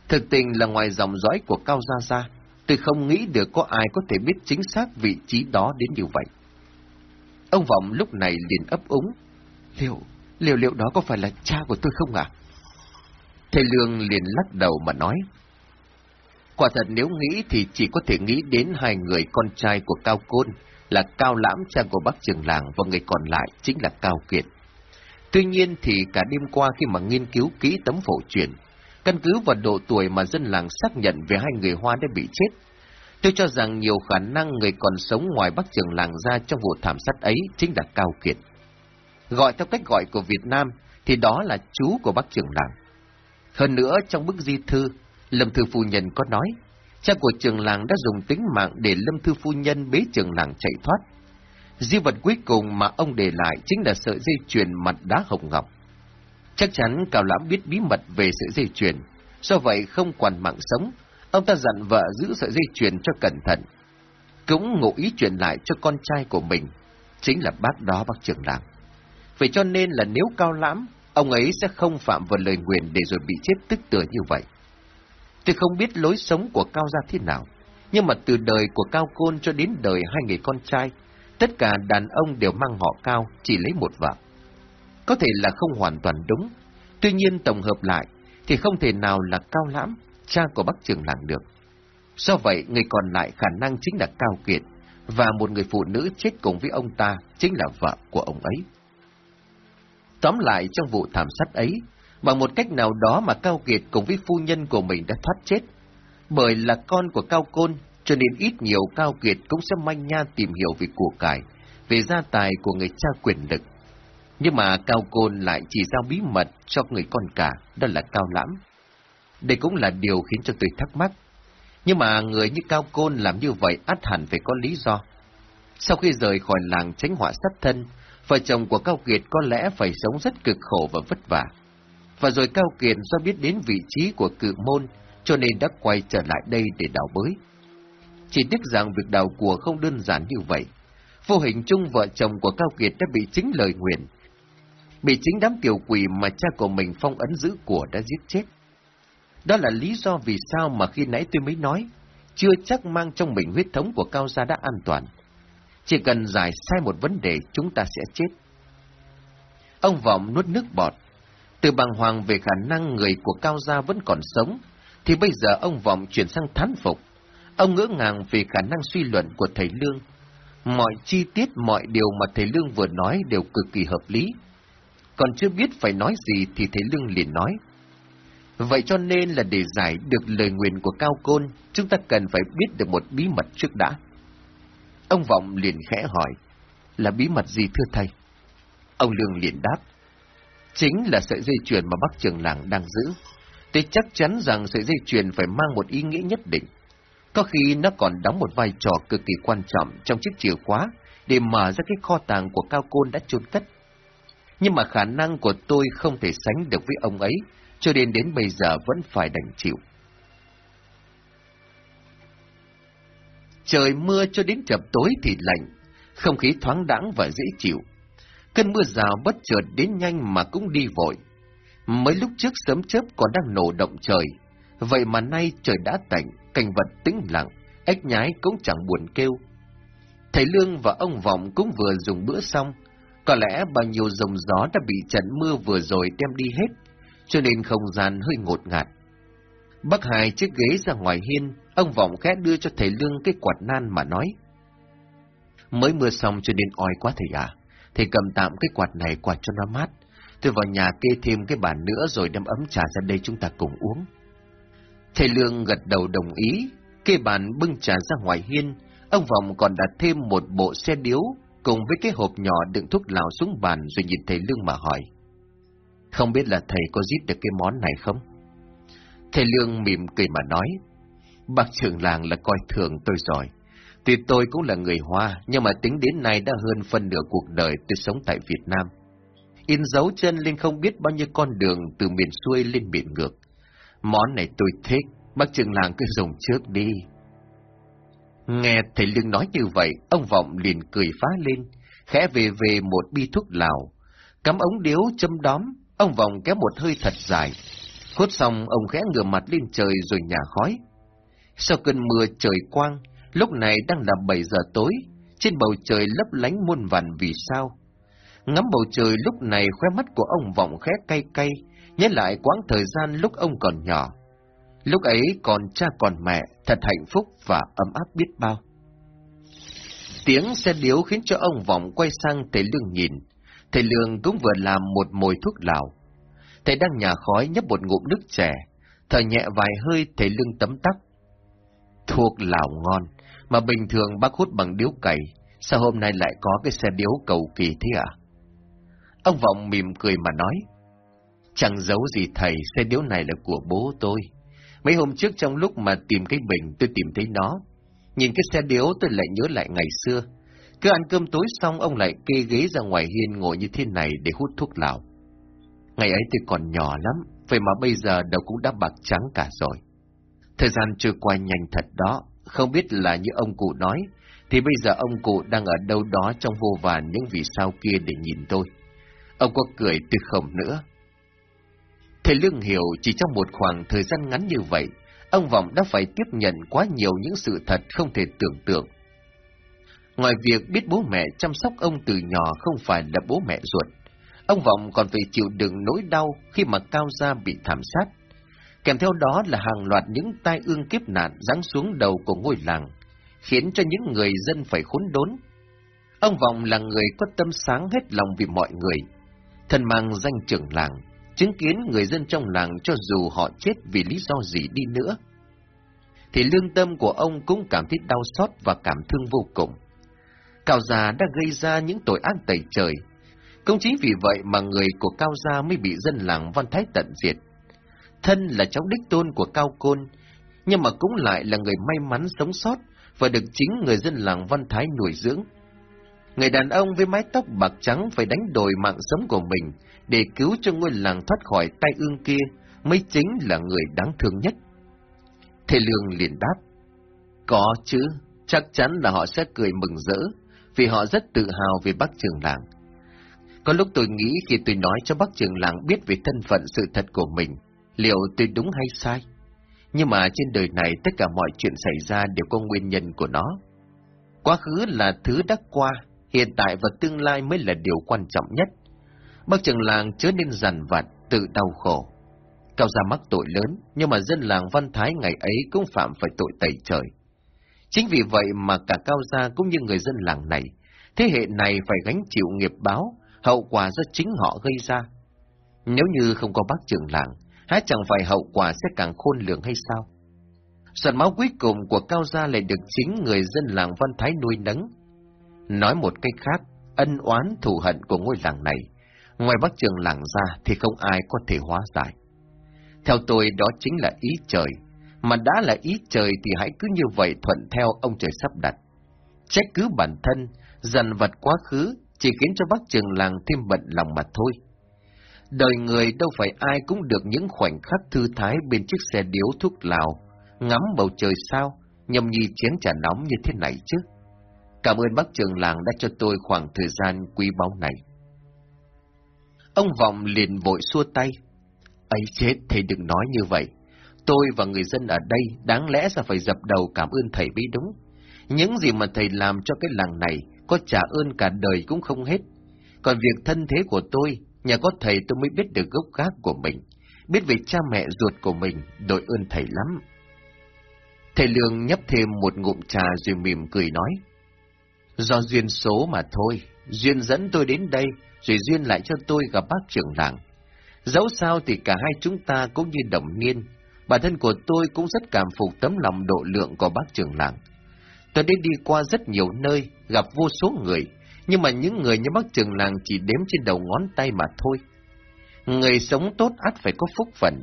Speaker 1: Thực tình là ngoài dòng dõi của Cao Gia ra, tôi không nghĩ được có ai có thể biết chính xác vị trí đó đến như vậy. Ông Vọng lúc này liền ấp úng. Liệu, liệu liệu đó có phải là cha của tôi không ạ? À? Thầy Lương liền lắc đầu mà nói. Quả thật nếu nghĩ thì chỉ có thể nghĩ đến hai người con trai của Cao Côn là Cao Lãm cha của bác trường làng và người còn lại chính là Cao Kiệt. Tuy nhiên thì cả đêm qua khi mà nghiên cứu kỹ tấm phổ truyền, căn cứ vào độ tuổi mà dân làng xác nhận về hai người Hoa đã bị chết, tôi cho rằng nhiều khả năng người còn sống ngoài bắc trường làng ra trong vụ thảm sát ấy chính là Cao Kiệt. Gọi theo cách gọi của Việt Nam thì đó là chú của bắc trường làng. Hơn nữa trong bức di thư, Lâm Thư Phu Nhân có nói, cha của trường làng đã dùng tính mạng để Lâm Thư Phu Nhân bế trường làng chạy thoát. Di vật cuối cùng mà ông để lại chính là sợi dây chuyền mặt đá hồng ngọc. Chắc chắn Cao Lãm biết bí mật về sợi dây chuyền, do vậy không quản mạng sống, ông ta dặn vợ giữ sợi dây chuyền cho cẩn thận. Cũng ngụ ý truyền lại cho con trai của mình, chính là bác đó bác trưởng làm, Vậy cho nên là nếu Cao Lãm, ông ấy sẽ không phạm vào lời nguyền để rồi bị chết tức tưởi như vậy. Tôi không biết lối sống của Cao gia thế nào, nhưng mà từ đời của Cao Côn cho đến đời hai người con trai, tất cả đàn ông đều mang họ Cao, chỉ lấy một vợ. Có thể là không hoàn toàn đúng, tuy nhiên tổng hợp lại thì không thể nào là Cao Lãm, cha của bác trường làng được. Do vậy, người còn lại khả năng chính là Cao Kiệt, và một người phụ nữ chết cùng với ông ta chính là vợ của ông ấy. Tóm lại trong vụ thảm sát ấy, bằng một cách nào đó mà Cao Kiệt cùng với phu nhân của mình đã thoát chết. Bởi là con của Cao Côn, cho nên ít nhiều Cao Kiệt cũng sẽ manh nha tìm hiểu về của cải, về gia tài của người cha quyền lực. Nhưng mà Cao Côn lại chỉ giao bí mật cho người con cả, đó là Cao Lãm. Đây cũng là điều khiến cho tôi thắc mắc. Nhưng mà người như Cao Côn làm như vậy át hẳn phải có lý do. Sau khi rời khỏi làng tránh họa sát thân, vợ chồng của Cao Kiệt có lẽ phải sống rất cực khổ và vất vả. Và rồi Cao Kiệt do biết đến vị trí của cự môn, cho nên đã quay trở lại đây để đào bới. Chỉ tiếc rằng việc đào của không đơn giản như vậy. Vô hình chung vợ chồng của Cao Kiệt đã bị chính lời nguyện. Bị chính đám tiểu quỷ mà cha của mình phong ấn giữ của đã giết chết. Đó là lý do vì sao mà khi nãy tôi mới nói, chưa chắc mang trong mình huyết thống của Cao Gia đã an toàn. Chỉ cần giải sai một vấn đề chúng ta sẽ chết. Ông Vọng nuốt nước bọt. Từ bàng hoàng về khả năng người của Cao Gia vẫn còn sống, thì bây giờ ông Vọng chuyển sang thán phục. Ông ngỡ ngàng về khả năng suy luận của thầy Lương. Mọi chi tiết, mọi điều mà thầy Lương vừa nói đều cực kỳ hợp lý. Còn chưa biết phải nói gì thì Thế Lương liền nói. Vậy cho nên là để giải được lời nguyện của Cao Côn, chúng ta cần phải biết được một bí mật trước đã. Ông Vọng liền khẽ hỏi, là bí mật gì thưa thầy? Ông Lương liền đáp, chính là sợi dây chuyền mà bác trường làng đang giữ. Tôi chắc chắn rằng sợi dây chuyền phải mang một ý nghĩa nhất định. Có khi nó còn đóng một vai trò cực kỳ quan trọng trong chiếc chìa khóa để mở ra cái kho tàng của Cao Côn đã chôn cất. Nhưng mà khả năng của tôi không thể sánh được với ông ấy, cho đến đến bây giờ vẫn phải đành chịu. Trời mưa cho đến chập tối thì lạnh, không khí thoáng đãng và dễ chịu. Cơn mưa rào bất chợt đến nhanh mà cũng đi vội. Mấy lúc trước sớm chớp còn đang nổ động trời, vậy mà nay trời đã tạnh, cảnh vật tĩnh lặng, ếch nhái cũng chẳng buồn kêu. Thầy Lương và ông Vọng cũng vừa dùng bữa xong, có lẽ bao nhiêu dòng gió đã bị trận mưa vừa rồi đem đi hết, cho nên không gian hơi ngột ngạt. Bắc Hải chiếc ghế ra ngoài hiên, ông Vọng khẽ đưa cho thầy Lương cái quạt nan mà nói. Mới mưa xong cho nên oi quá thầy à, thầy cầm tạm cái quạt này quạt cho nó mát. Tôi vào nhà kê thêm cái bàn nữa rồi đem ấm trà ra đây chúng ta cùng uống. Thầy Lương gật đầu đồng ý, kê bàn bưng trà ra ngoài hiên, ông Vọng còn đặt thêm một bộ xe điếu cùng với cái hộp nhỏ đựng thuốc lào xuống bàn rồi nhìn thầy Lương mà hỏi. Không biết là thầy có giết được cái món này không? Thầy Lương mỉm cười mà nói. Bác trưởng làng là coi thường tôi rồi. Tuy tôi cũng là người Hoa, nhưng mà tính đến nay đã hơn phân nửa cuộc đời tôi sống tại Việt Nam. In dấu chân lên không biết bao nhiêu con đường từ miền xuôi lên miền ngược. Món này tôi thích, bác trưởng làng cứ dùng trước đi. Nghe thầy Lương nói như vậy, ông Vọng liền cười phá lên, khẽ về về một bi thuốc lào. Cắm ống điếu châm đóm, ông Vọng kéo một hơi thật dài. Hút xong, ông khẽ ngửa mặt lên trời rồi nhả khói. Sau cơn mưa trời quang, lúc này đang là 7 giờ tối, trên bầu trời lấp lánh muôn vàn vì sao. Ngắm bầu trời lúc này khóe mắt của ông Vọng khẽ cay cay, nhớ lại quãng thời gian lúc ông còn nhỏ. Lúc ấy còn cha còn mẹ, thật hạnh phúc và ấm áp biết bao. Tiếng xe điếu khiến cho ông Vọng quay sang thầy Lương nhìn. Thầy Lương cũng vừa làm một mồi thuốc lào. Thầy đang nhà khói nhấp một ngụm nước trẻ, thở nhẹ vài hơi thầy Lương tấm tắc. Thuốc lào ngon, mà bình thường bác hút bằng điếu cày, sao hôm nay lại có cái xe điếu cầu kỳ thế ạ? Ông Vọng mỉm cười mà nói. Chẳng giấu gì thầy, xe điếu này là của bố tôi. Mấy hôm trước trong lúc mà tìm cái bình tôi tìm thấy nó. Nhìn cái xe điếu tôi lại nhớ lại ngày xưa. Cứ ăn cơm tối xong ông lại kê ghế ra ngoài hiên ngồi như thế này để hút thuốc lào. Ngày ấy tôi còn nhỏ lắm, vậy mà bây giờ đầu cũng đã bạc trắng cả rồi. Thời gian trôi qua nhanh thật đó, không biết là như ông cụ nói, thì bây giờ ông cụ đang ở đâu đó trong vô vàn những vì sao kia để nhìn tôi. Ông có cười tôi không nữa. Thầy Lương hiểu chỉ trong một khoảng thời gian ngắn như vậy, ông Vọng đã phải tiếp nhận quá nhiều những sự thật không thể tưởng tượng. Ngoài việc biết bố mẹ chăm sóc ông từ nhỏ không phải là bố mẹ ruột, ông Vọng còn phải chịu đựng nỗi đau khi mà Cao Gia bị thảm sát. Kèm theo đó là hàng loạt những tai ương kiếp nạn giáng xuống đầu của ngôi làng, khiến cho những người dân phải khốn đốn. Ông Vọng là người có tâm sáng hết lòng vì mọi người, thân mang danh trưởng làng, chứng kiến người dân trong làng cho dù họ chết vì lý do gì đi nữa. Thì lương tâm của ông cũng cảm thấy đau xót và cảm thương vô cùng. Cao Gia đã gây ra những tội ác tẩy trời. Cũng chính vì vậy mà người của Cao Gia mới bị dân làng Văn Thái tận diệt. Thân là cháu đích tôn của Cao Côn, nhưng mà cũng lại là người may mắn sống sót và được chính người dân làng Văn Thái nuôi dưỡng. Người đàn ông với mái tóc bạc trắng phải đánh đổi mạng sống của mình để cứu cho ngôi làng thoát khỏi tay ương kia mới chính là người đáng thương nhất. Thầy Lương liền đáp, có chứ, chắc chắn là họ sẽ cười mừng rỡ, vì họ rất tự hào về bác trường làng. Có lúc tôi nghĩ khi tôi nói cho bác trường làng biết về thân phận sự thật của mình, liệu tôi đúng hay sai? Nhưng mà trên đời này tất cả mọi chuyện xảy ra đều có nguyên nhân của nó. Quá khứ là thứ đã qua, hiện tại và tương lai mới là điều quan trọng nhất. Bác trưởng làng chớ nên dằn vặt, tự đau khổ. Cao gia mắc tội lớn, nhưng mà dân làng Văn Thái ngày ấy cũng phạm phải tội tẩy trời. Chính vì vậy mà cả Cao gia cũng như người dân làng này, thế hệ này phải gánh chịu nghiệp báo, hậu quả do chính họ gây ra. Nếu như không có bác trưởng làng, há chẳng phải hậu quả sẽ càng khôn lường hay sao? Giọt máu cuối cùng của Cao gia lại được chính người dân làng Văn Thái nuôi nấng. Nói một cách khác, ân oán thù hận của ngôi làng này Ngoài bác trường làng ra thì không ai có thể hóa giải. Theo tôi đó chính là ý trời, mà đã là ý trời thì hãy cứ như vậy thuận theo ông trời sắp đặt. Trách cứ bản thân, dần vật quá khứ chỉ khiến cho bác trường làng thêm bận lòng mà thôi. Đời người đâu phải ai cũng được những khoảnh khắc thư thái bên chiếc xe điếu thuốc lào, ngắm bầu trời sao, nhầm nhi chén trà nóng như thế này chứ. Cảm ơn bác trường làng đã cho tôi khoảng thời gian quý báu này. Ông Vọng liền vội xua tay. ấy chết, thầy đừng nói như vậy. Tôi và người dân ở đây đáng lẽ sẽ phải dập đầu cảm ơn thầy mới đúng. Những gì mà thầy làm cho cái làng này có trả ơn cả đời cũng không hết. Còn việc thân thế của tôi, nhà có thầy tôi mới biết được gốc gác của mình, biết về cha mẹ ruột của mình, đội ơn thầy lắm. Thầy Lương nhấp thêm một ngụm trà rồi mỉm cười nói. Do duyên số mà thôi, duyên dẫn tôi đến đây, rồi duyên lại cho tôi gặp bác trưởng làng. Dẫu sao thì cả hai chúng ta cũng như đồng niên, bản thân của tôi cũng rất cảm phục tấm lòng độ lượng của bác trưởng làng. Tôi đã đi qua rất nhiều nơi, gặp vô số người, nhưng mà những người như bác trưởng làng chỉ đếm trên đầu ngón tay mà thôi. Người sống tốt ắt phải có phúc phận.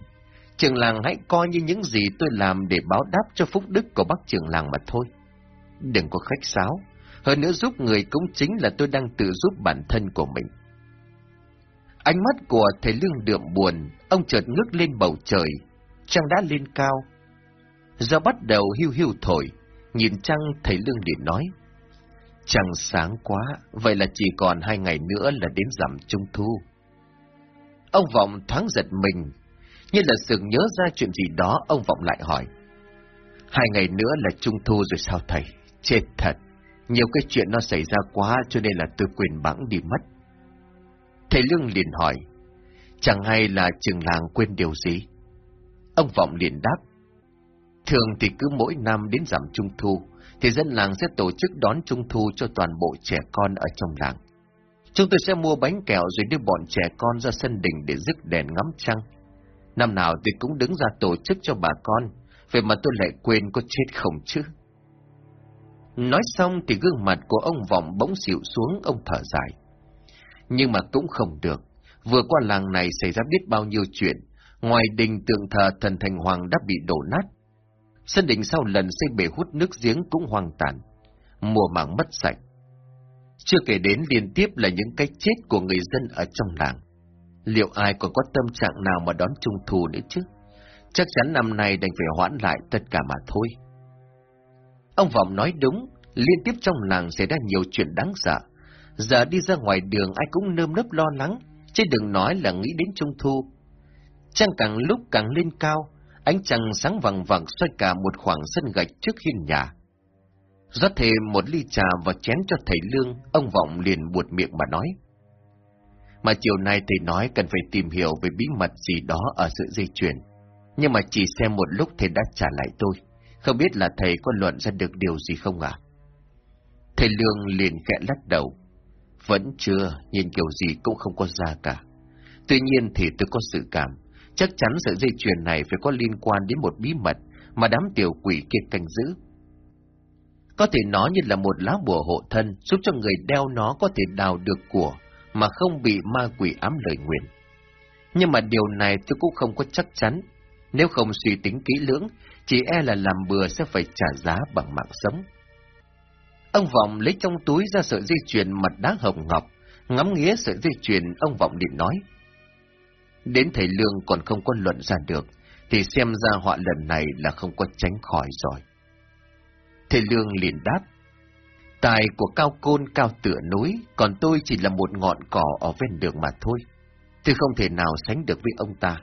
Speaker 1: Trường làng hãy coi như những gì tôi làm để báo đáp cho phúc đức của bác trường làng mà thôi. Đừng có khách sáo, hơn nữa giúp người cũng chính là tôi đang tự giúp bản thân của mình. Ánh mắt của thầy Lương đượm buồn, ông chợt ngước lên bầu trời, trăng đã lên cao. Do bắt đầu hưu hưu thổi, nhìn trăng thầy Lương liền nói. Trăng sáng quá, vậy là chỉ còn hai ngày nữa là đến rằm trung thu. Ông Vọng thoáng giật mình, như là sự nhớ ra chuyện gì đó, ông Vọng lại hỏi. Hai ngày nữa là trung thu rồi sao thầy? Chết thật, nhiều cái chuyện nó xảy ra quá cho nên là tôi quyền bẵng đi mất. Thầy Lương liền hỏi, chẳng hay là trường làng quên điều gì? Ông Vọng liền đáp, thường thì cứ mỗi năm đến giảm trung thu, thì dân làng sẽ tổ chức đón trung thu cho toàn bộ trẻ con ở trong làng. Chúng tôi sẽ mua bánh kẹo rồi đưa bọn trẻ con ra sân đình để rước đèn ngắm trăng. Năm nào tôi cũng đứng ra tổ chức cho bà con, vậy mà tôi lại quên có chết không chứ? Nói xong thì gương mặt của ông Vọng bỗng xịu xuống, ông thở dài. Nhưng mà cũng không được, vừa qua làng này xảy ra biết bao nhiêu chuyện, ngoài đình tượng thờ thần thành hoàng đã bị đổ nát. Sân đình sau lần xây bể hút nước giếng cũng hoang tàn, mùa màng mất sạch. Chưa kể đến liên tiếp là những cái chết của người dân ở trong làng. Liệu ai còn có tâm trạng nào mà đón trung thu nữa chứ? Chắc chắn năm nay đành phải hoãn lại tất cả mà thôi. Ông Vọng nói đúng, liên tiếp trong làng xảy ra nhiều chuyện đáng sợ. Giờ đi ra ngoài đường ai cũng nơm nớp lo lắng, chứ đừng nói là nghĩ đến trung thu. Trăng càng lúc càng lên cao, ánh trăng sáng vàng vàng xoay cả một khoảng sân gạch trước hiên nhà. rót thêm một ly trà và chén cho thầy Lương, ông Vọng liền buột miệng mà nói. Mà chiều nay thầy nói cần phải tìm hiểu về bí mật gì đó ở sự dây chuyền. Nhưng mà chỉ xem một lúc thầy đã trả lại tôi. Không biết là thầy có luận ra được điều gì không ạ? Thầy Lương liền khẽ lắc đầu. Vẫn chưa, nhìn kiểu gì cũng không có ra cả. Tuy nhiên thì tôi có sự cảm. Chắc chắn sợi dây chuyền này phải có liên quan đến một bí mật mà đám tiểu quỷ kia canh giữ. Có thể nó như là một lá bùa hộ thân giúp cho người đeo nó có thể đào được của mà không bị ma quỷ ám lời nguyện. Nhưng mà điều này tôi cũng không có chắc chắn. Nếu không suy tính kỹ lưỡng, chỉ e là làm bừa sẽ phải trả giá bằng mạng sống. Ông Vọng lấy trong túi ra sợi dây chuyền mặt đá hồng ngọc, ngắm nghía sợi dây chuyền, ông Vọng định nói. Đến thầy Lương còn không có luận ra được, thì xem ra họa lần này là không có tránh khỏi rồi. Thầy Lương liền đáp. Tài của cao côn cao tựa núi, còn tôi chỉ là một ngọn cỏ ở ven đường mà thôi. Tôi không thể nào sánh được với ông ta.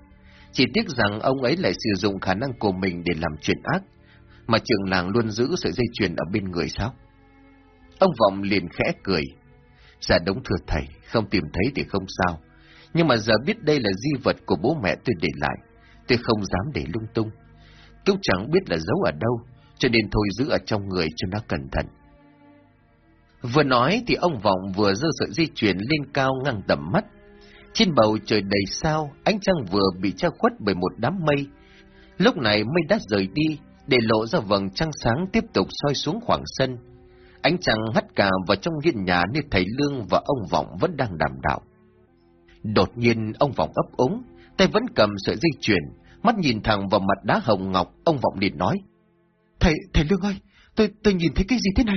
Speaker 1: Chỉ tiếc rằng ông ấy lại sử dụng khả năng của mình để làm chuyện ác, mà trường làng luôn giữ sợi dây chuyền ở bên người sao? Ông Vọng liền khẽ cười. Dạ đúng thưa thầy, không tìm thấy thì không sao. Nhưng mà giờ biết đây là di vật của bố mẹ tôi để lại, tôi không dám để lung tung. Cũng chẳng biết là giấu ở đâu, cho nên thôi giữ ở trong người cho nó cẩn thận. Vừa nói thì ông Vọng vừa dơ sợi di chuyển lên cao ngang tầm mắt. Trên bầu trời đầy sao, ánh trăng vừa bị che khuất bởi một đám mây. Lúc này mây đã rời đi, để lộ ra vầng trăng sáng tiếp tục soi xuống khoảng sân. Ánh trăng hắt cả vào trong hiên nhà nơi thầy Lương và ông Vọng vẫn đang đàm đạo. Đột nhiên ông Vọng ấp úng, tay vẫn cầm sợi dây chuyền, mắt nhìn thẳng vào mặt đá hồng ngọc, ông Vọng liền nói. Thầy, thầy Lương ơi, tôi, tôi nhìn thấy cái gì thế này?